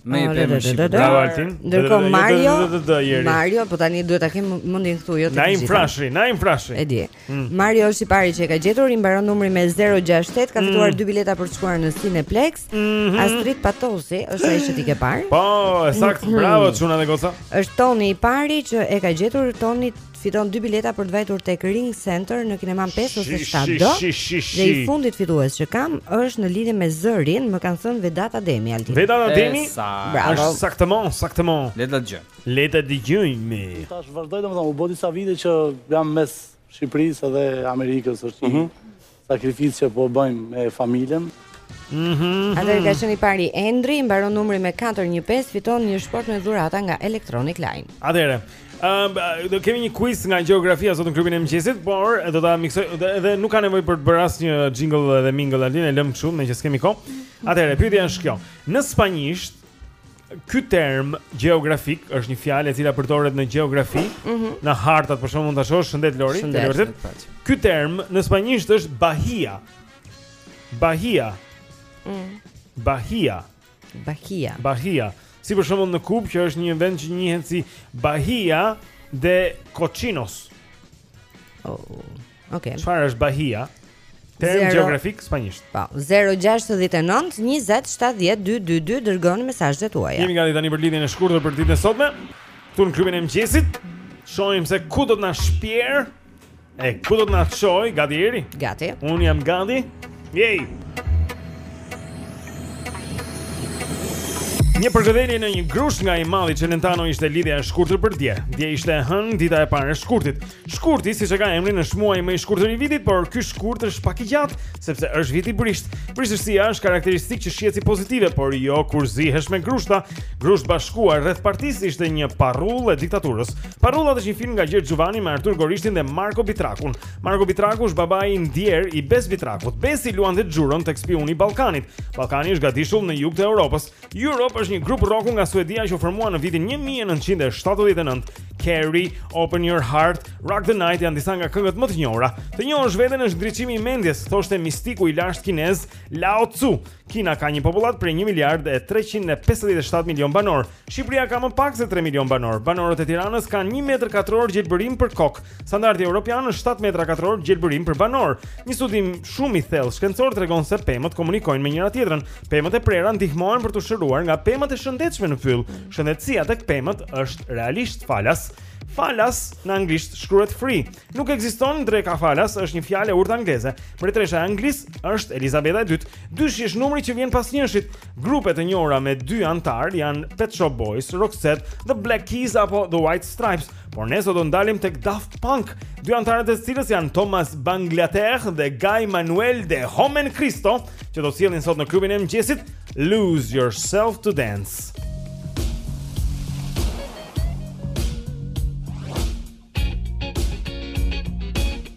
Më jep emrin shifrën. Bravo Altin. Ndërkohë Mario, Mario, po tani duhet ta kem mendin këtu jo ti. Naim Frashëri, Naim Frashëri. E di. Mm. Mario është i pari që e ka gjetur, i mbaron numri me 068, ka mm. fituar dy bileta për të shkuar në Cineplexx. Mhm. Astrit Patozi është ai që ti ke parë. Po, saktë, mhm. bravo çuna me goca. Është Toni i pari që e ka gjetur, Toni Fiton dy bileta për të vajtur tek Ring Center në kinemanë 5 ose 7 D. Dhe i fundit fitues që kam është në lidhje me zërin, më kanë thënë Vedat Ademi Altin. Vedat Ademi? Bravo. Është saktë mo, saktë mo. Le ta dëgjoj. Le ta dëgjojmë. Tash vazhdoj domethënë u bë disa vite që jam mes Shqipërisë dhe Amerikës, është një mm -hmm. Sakrificë që po bëjmë me familjen. Mhm. Atëherë ka qenë i pari Endri, mbaron numri me 415, fiton një shportë me dhurata nga Electronic Line. Atëherë, ëm do kemi një quiz nga gjeografia sot në klubin e mëngjesit, por do ta miksoj dhe, dhe nuk ka nevojë për të bërë asnjë jingle edhe mingle Altin, e lëmë kështu, meqë s'kemi kohë. Atëherë, pyetja është kjo. Në spanjisht Ky term gjeografik është një fjalë e cila përdoret në gjeografi, mm -hmm. në hartat për shembull ta shohësh shëndet Lori, e vërtetë. Po. Ky term në spanjisht është bahia. Bahia. Mm. Bahia. Bahia. Bahia. Si për shembull në Kubë që është një vend që njihet si Bahia de Cochinos. Oh. Okej. Okay. Çfarë është bahia? Term gjeografik spanjisht. Po, 069 20 70 222 dërgoni mesazhet tuaja. Jemi gati tani për lidhjen e shkurtër për ditën e sotme. Këtu në klubin e mëngjesit, shohim se ku do të na shpier. E ku do të na çojë? Gati Eri? Gati. Unë jam gati. Yay. Një përkëdhelje në një grusht nga i madhi Celentano ishte lidhja e shkurtër për dje. Dje ishte e hënë, dita e parë e shkurtit. Shkurti, siç e ka emrin, është muaji më i shkurtër i vitit, por ky shkurt është pak i gjatë, sepse është vit i brishtë. Brishtësia është karakteristikë që shihet si pozitive, por jo kur zihesh me grushta. Grusht bashkuar rreth partisë ishte një parullë e diktaturës. Parullat është një film nga Gjergj Xhuvani me Artur Gorishtin dhe Marko Bitrakun. Marko Bitraku është babai i ndjerë i Bes Bitrakut. Besi luan te Xhuron tek spiuni i Ballkanit. Ballkani është gadishull në jug të Europës. Europe është një grup rocku nga Suedia që u formua në vitin 1979. Carrie, Open Your Heart, Rock the Night janë disa nga këngët më të njohura. Të njohësh veten është ndriçimi i mendjes, thoshte mistiku i lashtë kinez Lao Tzu. Kina ka një popullatë prej 1 miliard e 357 milion banorë. Shqipëria ka më pak se 3 milion banorë. Banorët e Tiranës kanë 1 metër katror gjelbërim për kokë. Standardi europian është 7 metra katror gjelbërim për banor. Një studim shumë i thellë shkencor tregon se pemët komunikojnë me njëra tjetrën. Pemët e prera ndihmohen për t'u shëruar nga pemët e shëndetshme në pyll. Shëndetësia tek pemët është realisht falas. Falas në anglisht shkruhet free. Nuk ekziston dreka falas, është një fjalë e urtë angleze. Mbretëresha e Anglisë është Elizabeta II. Dyshi është numri që vjen pas njëshit. Grupe të njohura me dy anëtarë janë Pet Shop Boys, Roxette, The Black Keys apo The White Stripes. Por ne sot do ndalim tek Daft Punk, dy anëtarët e cilës janë Thomas Bangalter dhe Guy Manuel de Homem Cristo, që do sjellin sot në klubin e mëngjesit Lose Yourself to Dance.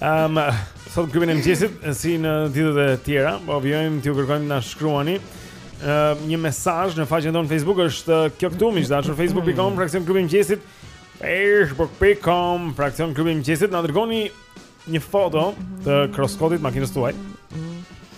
Ehm, um, sot në klubin e mëngjesit si në ditët e tjera, po vijojmë t'ju kërkojmë na shkruani ë uh, një mesazh në faqen tonë Facebook është kjo këtu miq të dashur facebook.com mm. fraksion klubi i mëngjesit facebook.com fraksion klubi i mëngjesit na dërgoni një foto të kruskotit të makinës tuaj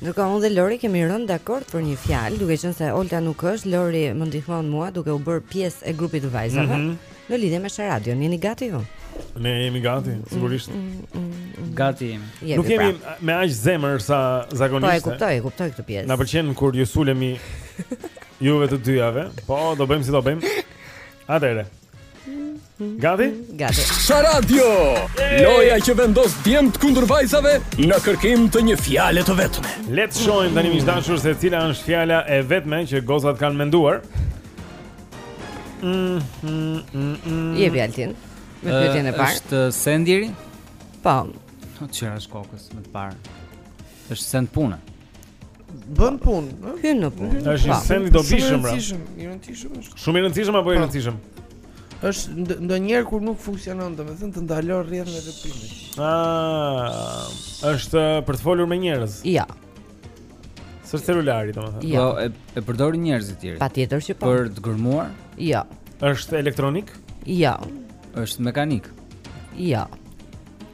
Ndërkohë unë dhe Lori kemi rënë dakord për një fjalë, duke qenë se Olta nuk është, Lori më ndihmon mua duke u bërë pjesë e grupit të vajzave. Mm -hmm. Në lidhje me Sharadion, jeni gati ju? Ne jemi gati, mm, sigurisht. Mm, mm, mm, mm. Gati jemi. Jemi nuk jemi pra. me aq zemër sa zakonisht. Po e kuptoj, e kuptoj këtë pjesë. Na pëlqen kur ju sulemi juve të dyjave. Po, do bëjmë si do bëjmë. Atëre. Gati? Gati. Sharadio. Loja që vendos djemtë kundër vajzave në kërkim të një fjale të vetme. Le të shohim tani miq të dashur se cila është fjala e vetme që gocat kanë menduar. Mm, mm, mm, mm. Je vjaltin. Me pyetjen e parë. Është send Jeri? Po. Po çfarë është kokës më të parë? Është send puna. bën punë, ëh? Hyn në punë. Është një send i dobishëm, pra. I rëndësishëm është. Shumë i rëndësishëm apo i po. rëndësishëm? Është ndonjëherë kur nuk funksionon, domethënë të ndalon rrjedhën e veprimit. Ah, është uh, për të folur me njerëz. Jo. S'është celulari, domethënë. Jo, e, e përdorin njerëzit e tjerë. Patjetër që po. Për të gërmuar? Jo. Është elektronik? Jo. Është mekanik? Jo.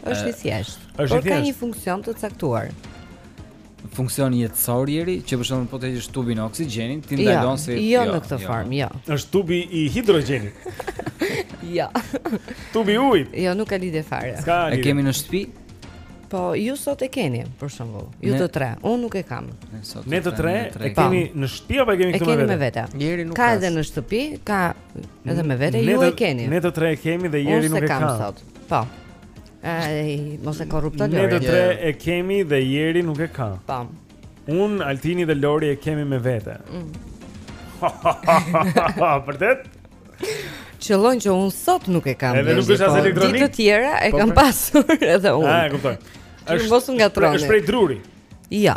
Është i thjeshtë. Është i thjeshtë. Por ka një funksion të caktuar. funksion jetësor Jeri, që për shembull po të heqësh tubin e oksigjenit, ti jo, ndalon se jo, jo në këtë jo. formë, jo. Është tubi i hidrogjenit. Jo. Tubi i ujit. Jo, nuk ka lidhje fare. S'ka lidhje. E kemi në shtëpi? Po, ju sot e keni, për shembull. Ju të tre, unë nuk e kam. Ne të tre e kemi në shtëpi apo e kemi këtu me vete? E kemi me vete. Jeri nuk ka. Ka edhe në shtëpi, ka edhe me vete, ju e keni. Ne të tre e kemi dhe Jeri nuk e ka. Unë s'e kam sot. Po. Ai, mos e korrupto Lori. Ne të tre e kemi dhe Jeri nuk e ka. Po. Unë Altini dhe Lori e kemi me vete. Mm. Vërtet? Qëllon që unë sot nuk e kam. Edhe nuk është as elektronik. Ditë të tjera e po, kam po. pasur edhe unë. Ah, e kuptoj. Është mos ngatërroni. Është prej druri. Jo.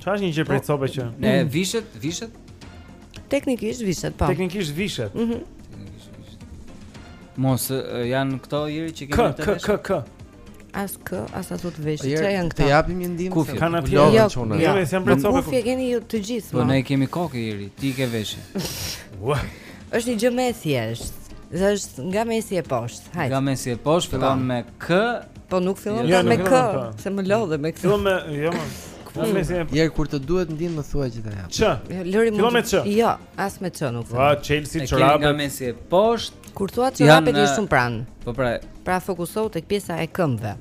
Çfarë është një gjë prej po, cope që? Ne mm. vishet, vishet. Teknikisht vishet, po. Teknikisht vishet. Mhm. Mm Mos janë këto Jeri që kemi të vesh. K k k. As k, as ato të veshit. Çfarë janë këto? Të japim një ndihmë. Kufje kanë atë lodhën jo, çuna. Jo, jo, janë prej cope. Kufje keni ju të gjithë. Po ne kemi kokë Jeri, ti ke veshë. Është një gjë më e thjeshtë. Dhe është nga mesi e poshtë. Hajde. Nga mesi e poshtë fillon me k. Po nuk fillon jo, me k, se më lodhe me k. Fillon me jo. Nga mesi e Jer kur të duhet ndihmë thuaj që ta jap. Ç. Lëre më. Fillon me ç. Jo, as me ç nuk. Ah Ç si çorape. Nga mesi e poshtë. Kur thua çorapet je shumë pranë. Po pra. Pra fokusohu tek pjesa e këmbëve.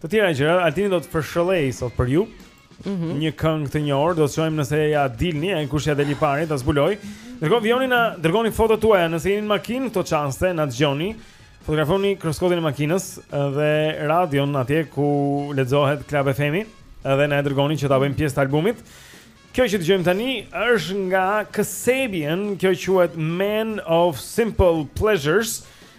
Të tjera gjëra, Altini do të fërshëllejë sot për ju. Mm -hmm. Një këngë të njohur, do të shohim nëse ia dilni, ai kush ia del i pari, ta zbulojë. Dërgoni vijoni na dërgoni fotot tuaja nëse jeni në makinë, këto çaste na dëgjoni. Fotografoni kruskotin e makinës dhe radion atje ku lexohet Club FM, edhe na e dërgoni që ta bëjmë pjesë të albumit. Kjo që dëgjojmë tani është nga Kasabian, kjo quhet Man of Simple Pleasures.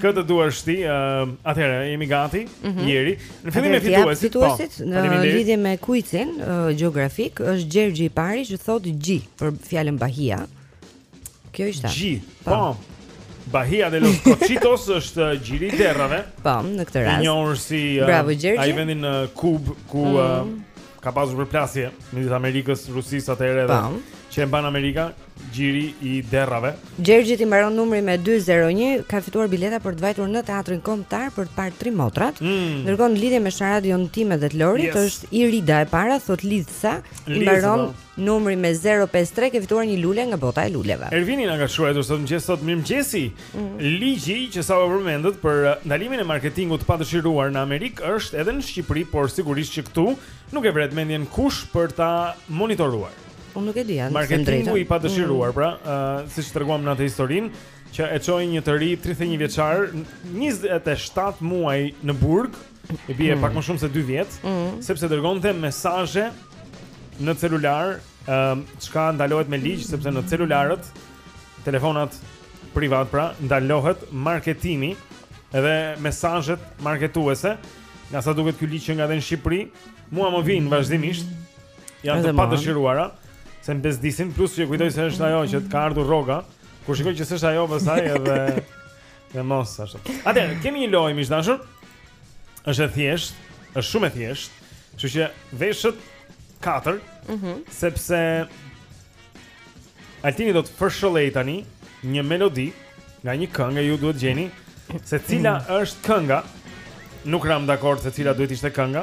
Kë të duash ti, uh, atëherë jemi gati, mm -hmm. Jeri. Ne fillojmë me fituesit, po. Në lidhje me kuizin uh, gjeografik, është Gjergji i pari që thotë gji për fjalën Bahia. Kjo ishte. Gji. Po. po. Bahia de los Cochitos është uh, gjiri i derrave. Po, në këtë rast. Njohur si uh, Bravo Gjergji. Ai vendi në uh, Kubë ku mm. uh, Ka pasur përplasje midis Amerikës, Rusisë atëherë edhe Tamam. që e mban Amerika, gjiri i derrave. Gjergjit i mbaron numri me 201, ka fituar bileta për të vajtur në Teatrin Kombëtar për të parë Tri Motrat. Mm. Ndërkohë në lidhje me sharadën time dhe të Lorit Yes. është Irida e para, thotë lidhësa, i lidhësa, mbaron po. Numri me zero pesë tre ka fituar një lule nga bota e luleve. Ervini na ka shkruar sot mëngjes thotë mirëmëngjesi. Mm -hmm. Ligji që sapo përmendët për uh, ndalimin e marketingut të padëshiruar në Amerikë është edhe në Shqipëri, por sigurisht që këtu nuk e vret mendjen kush për ta monitoruar. Unë nuk e di atë. Marketingu i padëshiruar, mm -hmm. pra, uh, siç treguam në atë historinë që e çoi një të ri 31 vjeçar 27 muaj në burg, i bie pak më shumë se 2 vjet, mm. sepse dërgonte mesazhe në celular, ëm um, çka ndalohet me ligj sepse në celularët, telefonat privat pra, ndalohet marketimi edhe mesazhet marketuese. Nga sa duket ky ligj qenka dhe në Shqipëri, mua më vijnë vazhdimisht janë të padëshiruara, se më bezdisin, plus që kujtoj se është ajo që të ka ardhur rroga, kur shikoj që s'është ajo pastaj edhe... Me mos ashtu. Atëherë, kemi një lojë miq dashur. Është e thjeshtë, është shumë e thjeshtë. Kështu që veshët katër, mm -hmm. sepse Altini do të fërshëllejë tani një melodi nga një këngë e ju duhet të gjeni se cila është kënga. Nuk ramë dakord se cila duhet ishte kënga.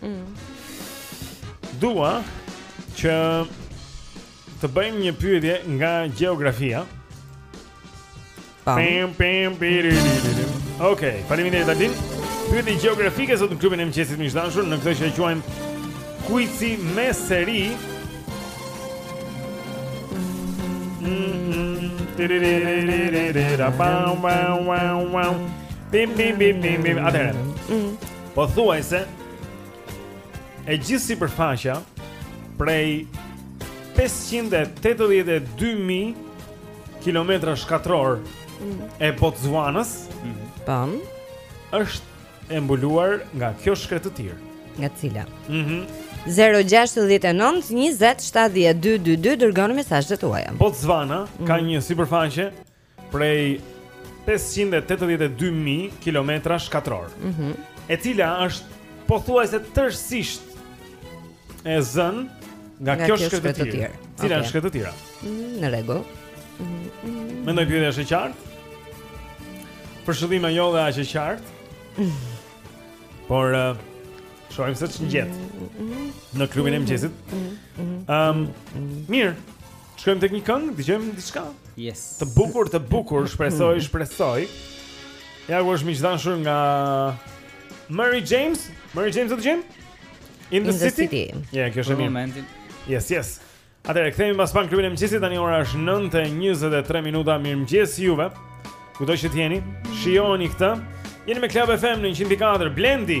Mm. Dua që të bëjmë një pyetje nga gjeografia. Pam pam piri. Okej, faleminderit Altin. Pyetje gjeografike sot në klubin e mëngjesit miq dashur, në këtë që e quajmë Kuici me seri. Pim pim pim pim pim atëherë. Mm. Pothuajse e gjithë sipërfaqja Prej 582.000 kilometrash katrorë mm. E Botswanës mm -hmm. Tam është e mbuluar nga kjo shkretëtirë Nga cila mm -hmm. 0692070222 Dërgoni mesazhet tuaja Botswana mm -hmm. ka mhm. një sipërfaqe prej 582.000 kilometrash katrorë, mm -hmm. e cila është pothuajse tërësisht e zënë nga, nga kjo shkretëtirë. Cila okay. është shkretëtira? Mm, në rregull. Mm -hmm. Mendoj pyetja është e qartë? Fërshëllima jo dhe aq e qartë? Mm -hmm. Por, uh, shohim se ç'na gjeti. Mm -hmm. Në klubin e mëngjesit. Mm -hmm. um, mirë. Shkojmë tek një këngë, dëgjojmë diçka? Yes. Të bukur, të bukur, shpresoj, shpresoj. Ja ku është miq dashur nga Mary James. Mary James do dëgjojmë? In, the, city. city. Ja, yeah, kjo është mirë. Momentin. Yes, yes. Atëherë kthehemi pas pak në klubin e mëngjesit tani ora është 9 e 23 minuta. Mirëmëngjes juve. Kudo që të jeni, shijoni këtë. Jeni me Club FM në 104 Blendi.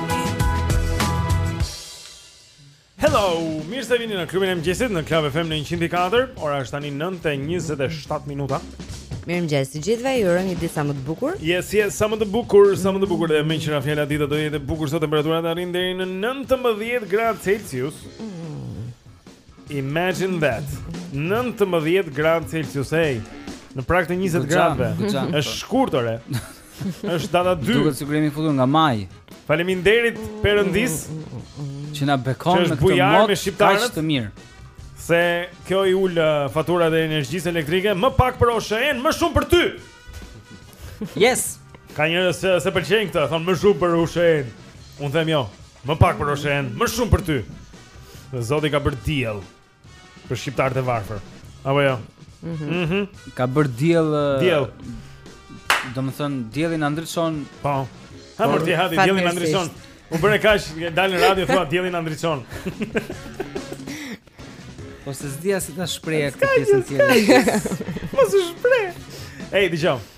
Hello, mirë se vini në klubin e mëngjesit në Club FM në 104. Ora është tani 9 e 27 minuta. Mirëmëngjes të gjithëve, ju uroj një ditë sa më të bukur. Yes, yes, sa më të bukur, sa më të bukur dhe meqë ra fjala dita do jetë e bukur sot temperaturat do arrijnë deri në 19 gradë Celsius. Imagine that. 19 gradë Celsius. Hey, në prag të 20 gradëve. Është shkurt ore. Është data 2. Duket sikur jemi futur nga maji. Faleminderit Perëndisë që na bekon me këtë mot me shqiptarët të mirë. Se kjo i ul uh, faturat e energjisë elektrike, më pak për OSHEN, më shumë për ty. Yes. Ka njerëz që s'e pëlqejnë këtë, thonë më shumë për OSHEN. Unë them jo, më pak për OSHEN, më shumë për ty. Zoti ka bërë diell. Për shqiptarët e varfër. Apo jo. Mhm. Mm Ka bërë diell. Diell. Domethën dielli na ndriçon. Po. Ha për ti, ha, dielli na ndriçon. U bëre kaq, dal në radio thua dielli na ndriçon. Po se s'dija si ta shprehja këtë pjesën tjetër. Mos u shpreh. Ej, dëgjoj.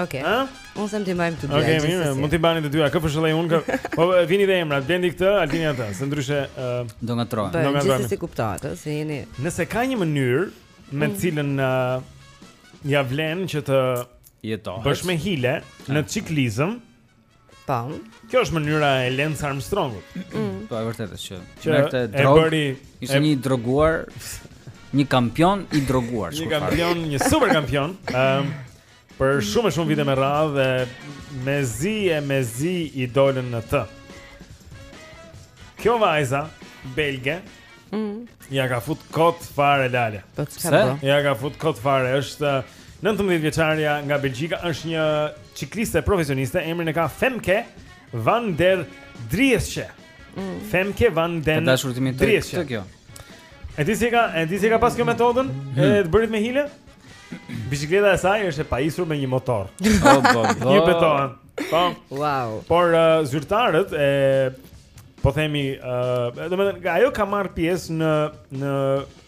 Okej. Okay. Unë them t'i mbajmë të dy. Okej, okay, mund t'i mbani të dyja. Kë përshëllej unë? Po vini dhe emrat, Blendi këtë, Altini atë, se ndryshe ë uh, do ngatërrohen. Do ngatërrohen. Gjithsesi kuptohet, ëh, se jeni. Nëse ka një mënyrë me të cilën uh, ia vlen që të bësh me hile në çiklizëm, Po. Kjo është mënyra e Lance Armstrongut. Mm. Po e vërtetë që merrte drogë. Ishte një i droguar, një kampion i droguar. Një kampion, një super kampion. Ëm për shumë e shumë vite me radhë dhe mezi e mezi i dolën në të. Kjo vajza belge Mm. Ia ka fut kot fare Lale. Po çka bë? Ia ka fut kot fare, është 19 vjeçarja nga Belgjika, është një çikliste profesioniste, emrin e ka Femke van den Driessche. Mm. Femke van den Driessche. Këtë kjo. E di si ka, e di si ka pas kjo metodën? Mm. E të bërit me hile? Biçikleta e saj është e pajisur me një motor. Oh, bo, bo. Ju betohem. Po. Wow. Por uh, zyrtarët e po themi, uh, domethënë ajo ka marrë pjesë në në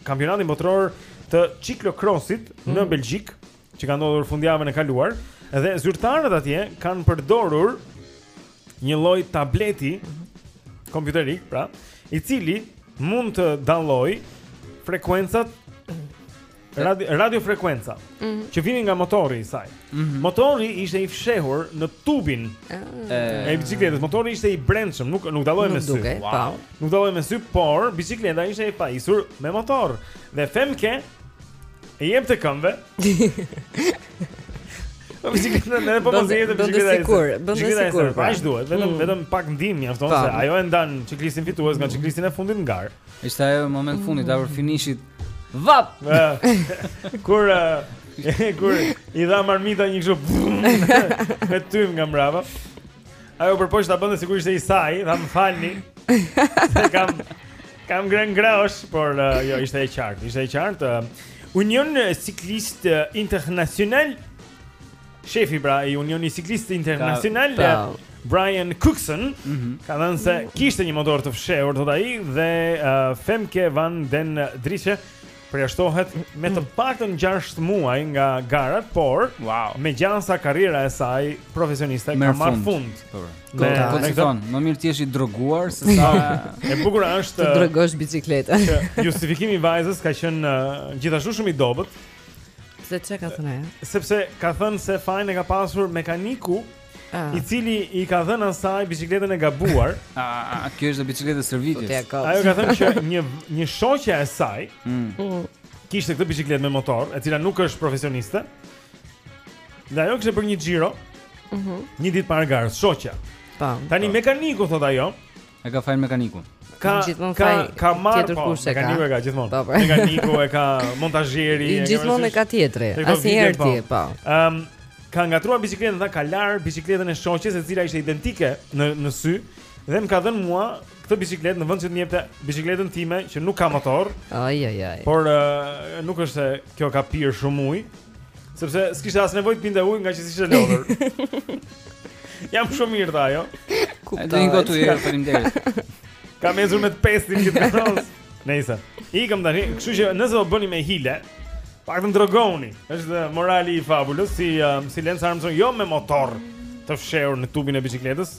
kampionatin botëror të çiklokrosit mm -hmm. në mhm. Belgjik, që ka ndodhur fundjavën e kaluar, dhe zyrtarët atje kanë përdorur një lloj tableti mm -hmm. kompjuterik, pra, i cili mund të dallojë frekuencat Radio, radiofrekuenca mm. Që vinin nga motori i saj mm -hmm. Motori ishte i fshehur në tubin ah. E biçikletës Motori ishte i brendshëm Nuk, nuk dallohej, nuk me sy po. wow. Nuk dallohej me sy Por biçikleta ishte e pajisur me motor Dhe Femke u jepte këmbëve Po biçikleta ne po mos jetë biçikleta. Sigur, bën të sigur. Po as duhet, vetëm mm. vetëm pak ndihmë mjafton po. se ajo e ndan çiklistin fitues nga çiklisti e fundit në garë. Ishte ai momenti i fundit, mm. afër finishit. Vap! Kur kur i dha marmita një kështu me tym nga mbrapa. Ajo u përpoq ta bënte sikur ishte i saj, tha më falni. Se kam kam ngrënë groshë, por uh, jo, ishte e qartë, ishte e qartë. Uh, Union Cycliste Internationale Shefi pra i Union Cycliste Internationale, Brian Cookson mm -hmm. ka thënë se kishte një motor të fshehur thotë ai dhe uh, Femke van den Driessche përjashtohet me të paktën 6 muaj nga garat, por wow. me gjasa karriera e saj profesioniste ka marrë fund. Po, po. Me kondicion, më mirë ti jesh i droguar se sa e bukur është të drogosh biçikletën. Justifikimi i vajzës ka qenë uh, gjithashtu shumë i dobët, Se çka ka thënë? Sepse ka thënë se fajin e ka pasur mekaniku Ah. i cili i ka dhënë asaj biçikletën e gabuar. A, a, a kjo është biçikleta e servitjes. Tutja kot. Ajo ka thënë që një një shoqja e saj Mm. kishte këtë biçikletë me motor, e cila nuk është profesioniste. Dhe ajo kishte bërë një xhiro, Mhm. një ditë para garës, shoqja. Po. Tani mekaniku thotë ajo, E ka fajin mekaniku. Ka gjithmonë fajin. Ka marrë po, mekaniku e ka gjithmonë. Po, po. Mekaniku e ka montazhieri. Gjithmonë e ka tjetri. Asnjëherë ti, po. Ëm ka ngatërruar biçikletën, tha ka larë biçikletën e shoqes e cila ishte identike në në sy dhe më ka dhënë mua këtë biçikletë në vend se të jepte biçikletën time që nuk ka motor. Ai ai ai. Por uh, nuk është se kjo ka pirë shumë ujë. Sepse s'kishte as nevojë të pinte ujë ngaqë s'ishte lodhur. Jam shumë mirë tha ajo. Kuptoj. Do një gotë ujë, faleminderit. Kam ecur me të pestin këtë karos. Nëse ikëm tani, kështu që nëse do bëni me hile, të paktën drogohuni. Është morali i fabulës si um, si Lance Armstrong, jo me motor të fshehur në tubin e biçikletës.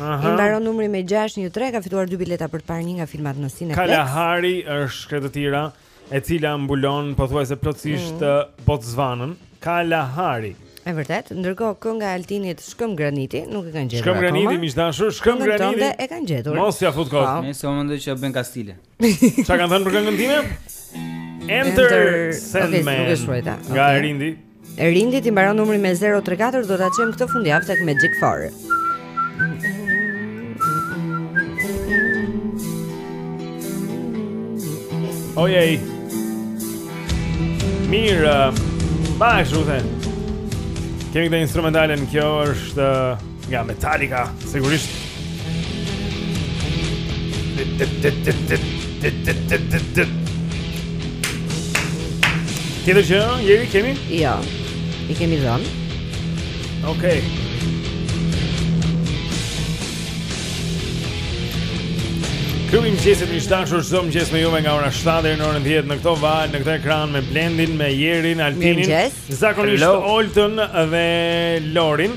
Aha. I mbaron numri me 613, ka fituar dy bileta për të parë një nga filmat në Cineplex. Kalahari është shkretëtira e cila mbulon pothuajse plotësisht mm. Botswanën. Kalahari. E vërtet, ndërkohë kënga e Altinit Shkëmb Graniti nuk e kanë gjetur akoma. Shkëmb Graniti miq të dashur, Shkëmb Graniti. Këngën e kanë gjetur. Mos ja fut kot. Nëse unë mendoj që bën kastile. Çka kanë thënë për këngën time? Enter, Enter Sandman. Okay, nuk e Nga okay. Rindi. Rindi të mbaron numri me 034 do ta çojmë këtë fundjavë tek Magic 4. Ojej. Mirë. Bashkë, Kemi këtë instrumentalen, kjo është... Nga Metallica, sigurisht. Tjetër gjë, Jeri, kemi? Jo, i kemi dhënë. Okej. Okay. Klubi i mëngjesit miq të dashur çdo mëngjes me juve nga ora 7 deri në orën 10 në këto valë, në këto ekran me Blendin, me Jerin, Altinin, zakonisht Olten dhe Lorin.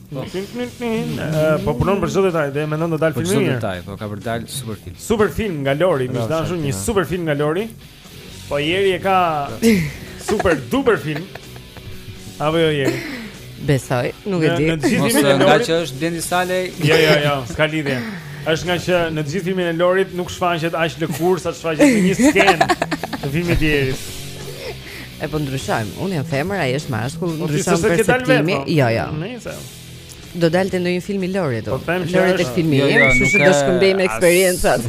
Po. po punon për çdo detaj dhe mendon të dalë filmi. Për çdo detaj, po ka për të dalë super film. Super film nga Lori, miq të dashur një super film nga Lori. Po Jeri e ka super duper film. Apo jo Jeri. Besoj, nuk e di. Në gjithë filmin e Lorit, nga që është Blendi Sale. Jo, jo, jo, s'ka lidhje. Është nga që në gjithë filmin e Lorit nuk shfaqet aq lëkurë sa shfaqet në një skenë të filmit të Jerit. E po ndryshojmë. Unë jam femër, ai është mashkull, po, ndryshon perceptimi. Po. Jo, jo. Nëse do dalte ndonjë film i Lorit. Po them që është filmi jo, jo, im, kështu që do shkëmbejmë eksperiencat.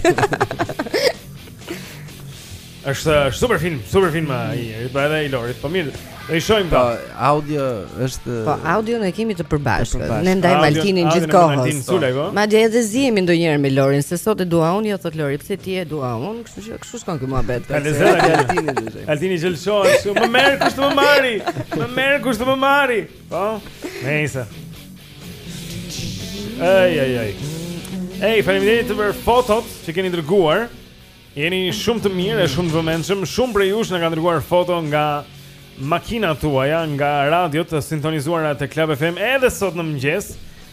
Është super film, super film ai, mm. po edhe i Lorit. Po mirë, do i shohim po. Po audion është Po audion e kemi të përbashkët. Ne ndajmë Altinin gjithë kohën. Po. Madje edhe zihemi ndonjëherë me Lorin, se sot e dua unë, jo thotë Lori, pse ti e dua unë, kështu Që, kështu shkon ky muhabet. Ka lezet e Altini dhe zhej. Altini gjelëshohet, shumë më merr kush të më marrë. Më merr kush të më marrë. Po, me isa. Ej, ej, ej. Ej, faleminderit për fotot që keni dërguar. Jeni shumë të mirë e shumë të vëmendshëm. Shumë prej jush na kanë dërguar foto nga makinat tuaja, nga radiot të sintonizuara te Club FM edhe sot në mëngjes.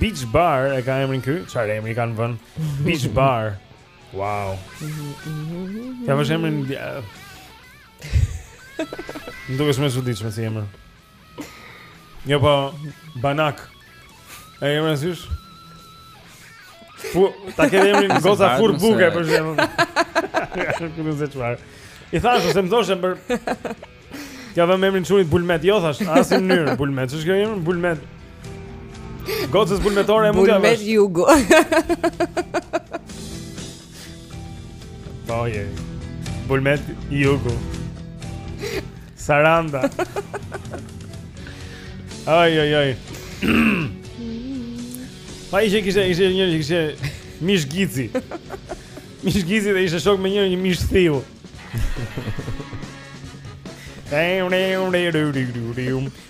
Beach Bar e ka emrin ky? Çfarë emri kanë vënë? Beach Bar. Wow. T'ia vësh emrin. Nuk duhet më zgjidhni çfarë si emër. Jo po Banak. A jemi rëndësish? Fu, ta ketë emrin goca Furrë Buke për shembull. Nuk e di çfarë. I thashë se më thoshin për T'ia vëmë emrin çunit Bulmet, jo thashë, asnjë mënyrë Bulmet, ç'është kjo emër Bulmet? Gocës Bulmetore e mund t'ia vësh. Bulmet Jugo. Po je. Bulmet Jugu. Saranda. Ai ai ai. Pa ishte kishte ishte një që kishte mish gici, mish gici dhe ishte shok me një një mish thiu.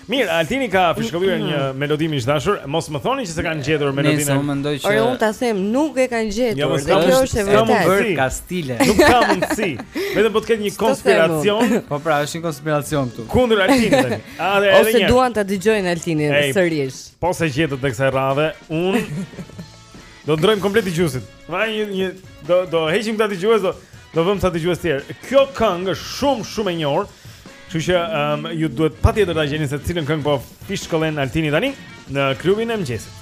Mirë, Altini ka fishkëllyer një melodi miq të dashur. Mos më thoni që s'e kanë gjetur melodinë. Nëse unë mendoj që Ore, unë ta them, nuk e kanë gjetur. Jo, dhe kjo është e vërtetë. Ka stile. Nuk ka mundësi. Vetëm po të ketë një konspiracion. Po pra, është një konspiracion këtu. Kundër Altinit. A dhe edhe një. Ose duan ta dëgjojnë Altinin sërish. Po s'e gjetët kësaj radhe, unë do ndërrojmë komplet dëgjuesit. Ma një një do do heqim këta dëgjues do do vëmë ca dëgjues të tjerë. Kjo këngë është shumë shumë e njohur. Kështu që um, ju duhet patjetër ta gjeni se cilën këngë po fishkëllen Altini tani në klubin e mëngjesit.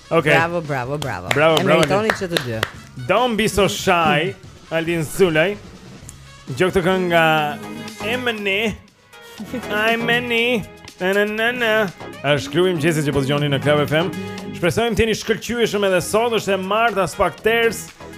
Okay. Bravo, bravo, bravo. Bravo, e bravo. Toni që të dy. Don't be so shy, Altin Sulaj. Gjokë të kënë nga Emeni. Emeni. Na na na na. Është klubi i mëngjesit që po dëgjoni në Club FM. Shpresojmë të jeni shkëlqyeshëm edhe sot, është e martë aspak ters.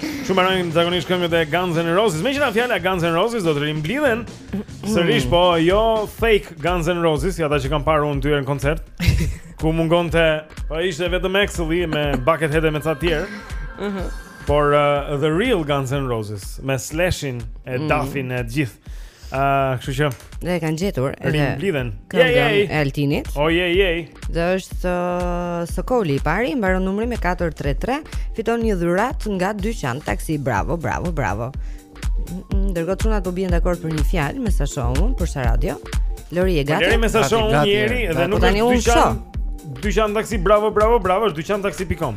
Shumë mbarojnë zakonisht këngët e Guns N' Roses. Meqë ra fjala Guns N' Roses do të rimblidhen sërish, po jo fake Guns N' Roses, jo ata që kam parë unë dy herë në koncert. Ku mungonte, po ishte vetëm Axel-i me Buckethead e me ca të tjerë. Mhm. Por uh, The Real Guns N' Roses me Slashin e mm. Duffin e të gjithë. Ëh, uh, kështu që Dhe e kanë gjetur edhe Rimblidhen Këngën yeah, yeah. e Altinit Oh yeah, yeah. Dhe është uh, Sokoli i pari Mbaron numri me 433 Fiton një dhuratë nga dyqan Taksi bravo, bravo, bravo Ndërkohë çunat po bien dakord për një fjalë Me sa shoh unë për sa radio Lori e gati Lori me sa shoh unë Eri Dhe po nuk është dyqan Dyqan taksi bravo, bravo, bravo është dyqan taksi pikë com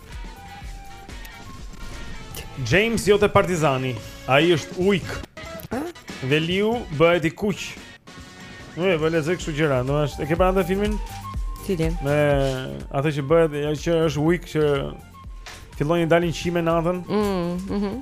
James jote partizani, ai është ujk Dhe liu bëhet i kuq Në e bële zë kështu gjëra Në është, e ke parë atë filmin? Cilin? Me atë që bëhet, e që është ujk që Fillojnë i dalin qime në natën mm, mm -hmm.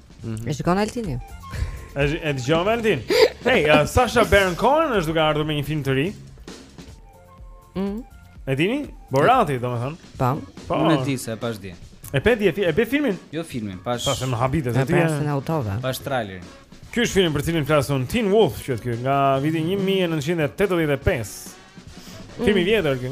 Mhm. E shikon Altini. Është e dëgjon Altin. Hey, uh, Sasha Baron Cohen është duke ardhur me një film të ri. Mhm. E dini? Borati, domethënë. Po. Po. Unë e di se e pashë. E pe ti, e pe filmin? Jo filmin, pashë. Pashë më habitet aty. Pashë në autove. Pashë trailerin. Ky është filmi për cilin flas unë Teen Wolf, që është ky nga viti 1985. Film i mm. vjetër ky.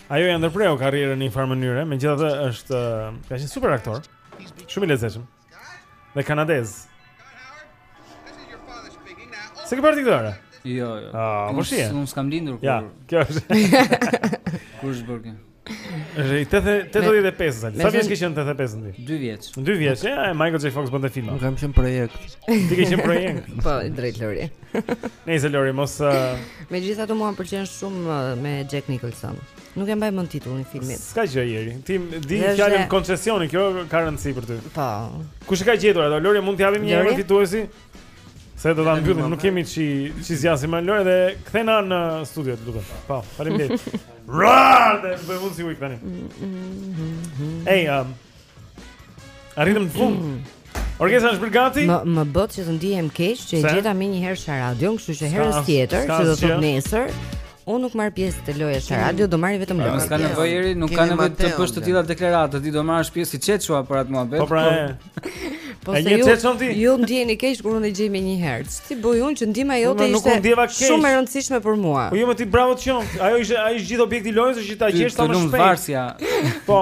Ajo ia ndërpreu karrierën në një farë mënyre, megjithatë është ka qenë super aktor. Shumë i lezetshëm. Dhe kanadez. S'e ke parë ti këtë? Jo, jo. Ah, po si. Unë s'kam lindur kur. Ja, kjo është. Kur është bërë? Është 85-a. Sa vjeç ke qenë 85 ti? 2 vjeç. 2 vjeç, ja, Michael J Fox bënte filma. Unë kam qenë projekt. Ti ke qenë projekt. Po, drejt Lori. Nëse Lori mos uh... Megjithatë mua më pëlqen shumë uh, me Jack Nicholson. Nuk e mbaj mend titullin e filmit. S'ka gjë Eri. Ti di fjalën koncesion, kjo ka rëndësi për ty. Po. Kush e ka gjetur atë? Lori mund t'i japim një emër fituesi? Se do ta mbyllim, nuk kemi ç'i ç'i zgjasim më Lori dhe ktheu në studio të lutem. Po, faleminderit. Rrrr, do të bëjmë si week tani. Ej, um, Arritëm në fund. Mm. Orkestra është gati? Më më bëtë që të ndihem keq që e gjeta menjëherë Saradion, kështu që herës tjetër, që do të thotë nesër. Unë nuk marr pjesë te loja Saradio, do marr vetëm lojë. Nuk ka nevojë, nuk ka nevojë të bësh të tilla deklarata, ti do marrësh pjesë si çeçua për atë muhabet. Po pra. Po, po se ju ju ndjeni keq kur unë e gjej menjëherë. Si bëj unë që ndihma jote ishte shumë e rëndësishme për mua. Po jo më ti bravo të qoftë. Ajo ishte ai gjithë objekti i lojës është që ta gjesh sa më shpejt. Po.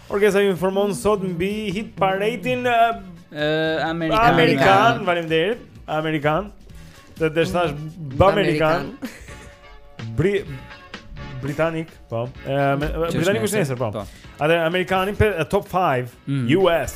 Orkestra ju informon sot mbi hit parade-in Amerikan. Amerikan, faleminderit. Amerikan. Të deshtash Amerikan. Bri Britanik, po. Britanik është nesër, po. po. Atë Amerikanin top 5 mm. US.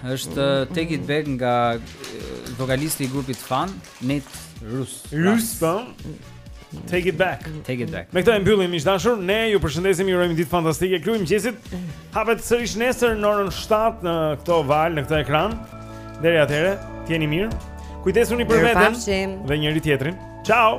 Është mm. Take It Back nga vokalisti i grupit Fun, Nate Ruess. Ruess, po. Take it back. Take it back. Me këtë e mbyllim miq të dashur, ne ju përshëndesim, ju urojmë ditë fantastike. Klubi i mëngjesit hapet sërish nesër në orën 7 në këto valë, në këtë ekran. Deri atëherë, të jeni mirë. Kujdesuni për veten dhe njëri tjetrin. Ciao.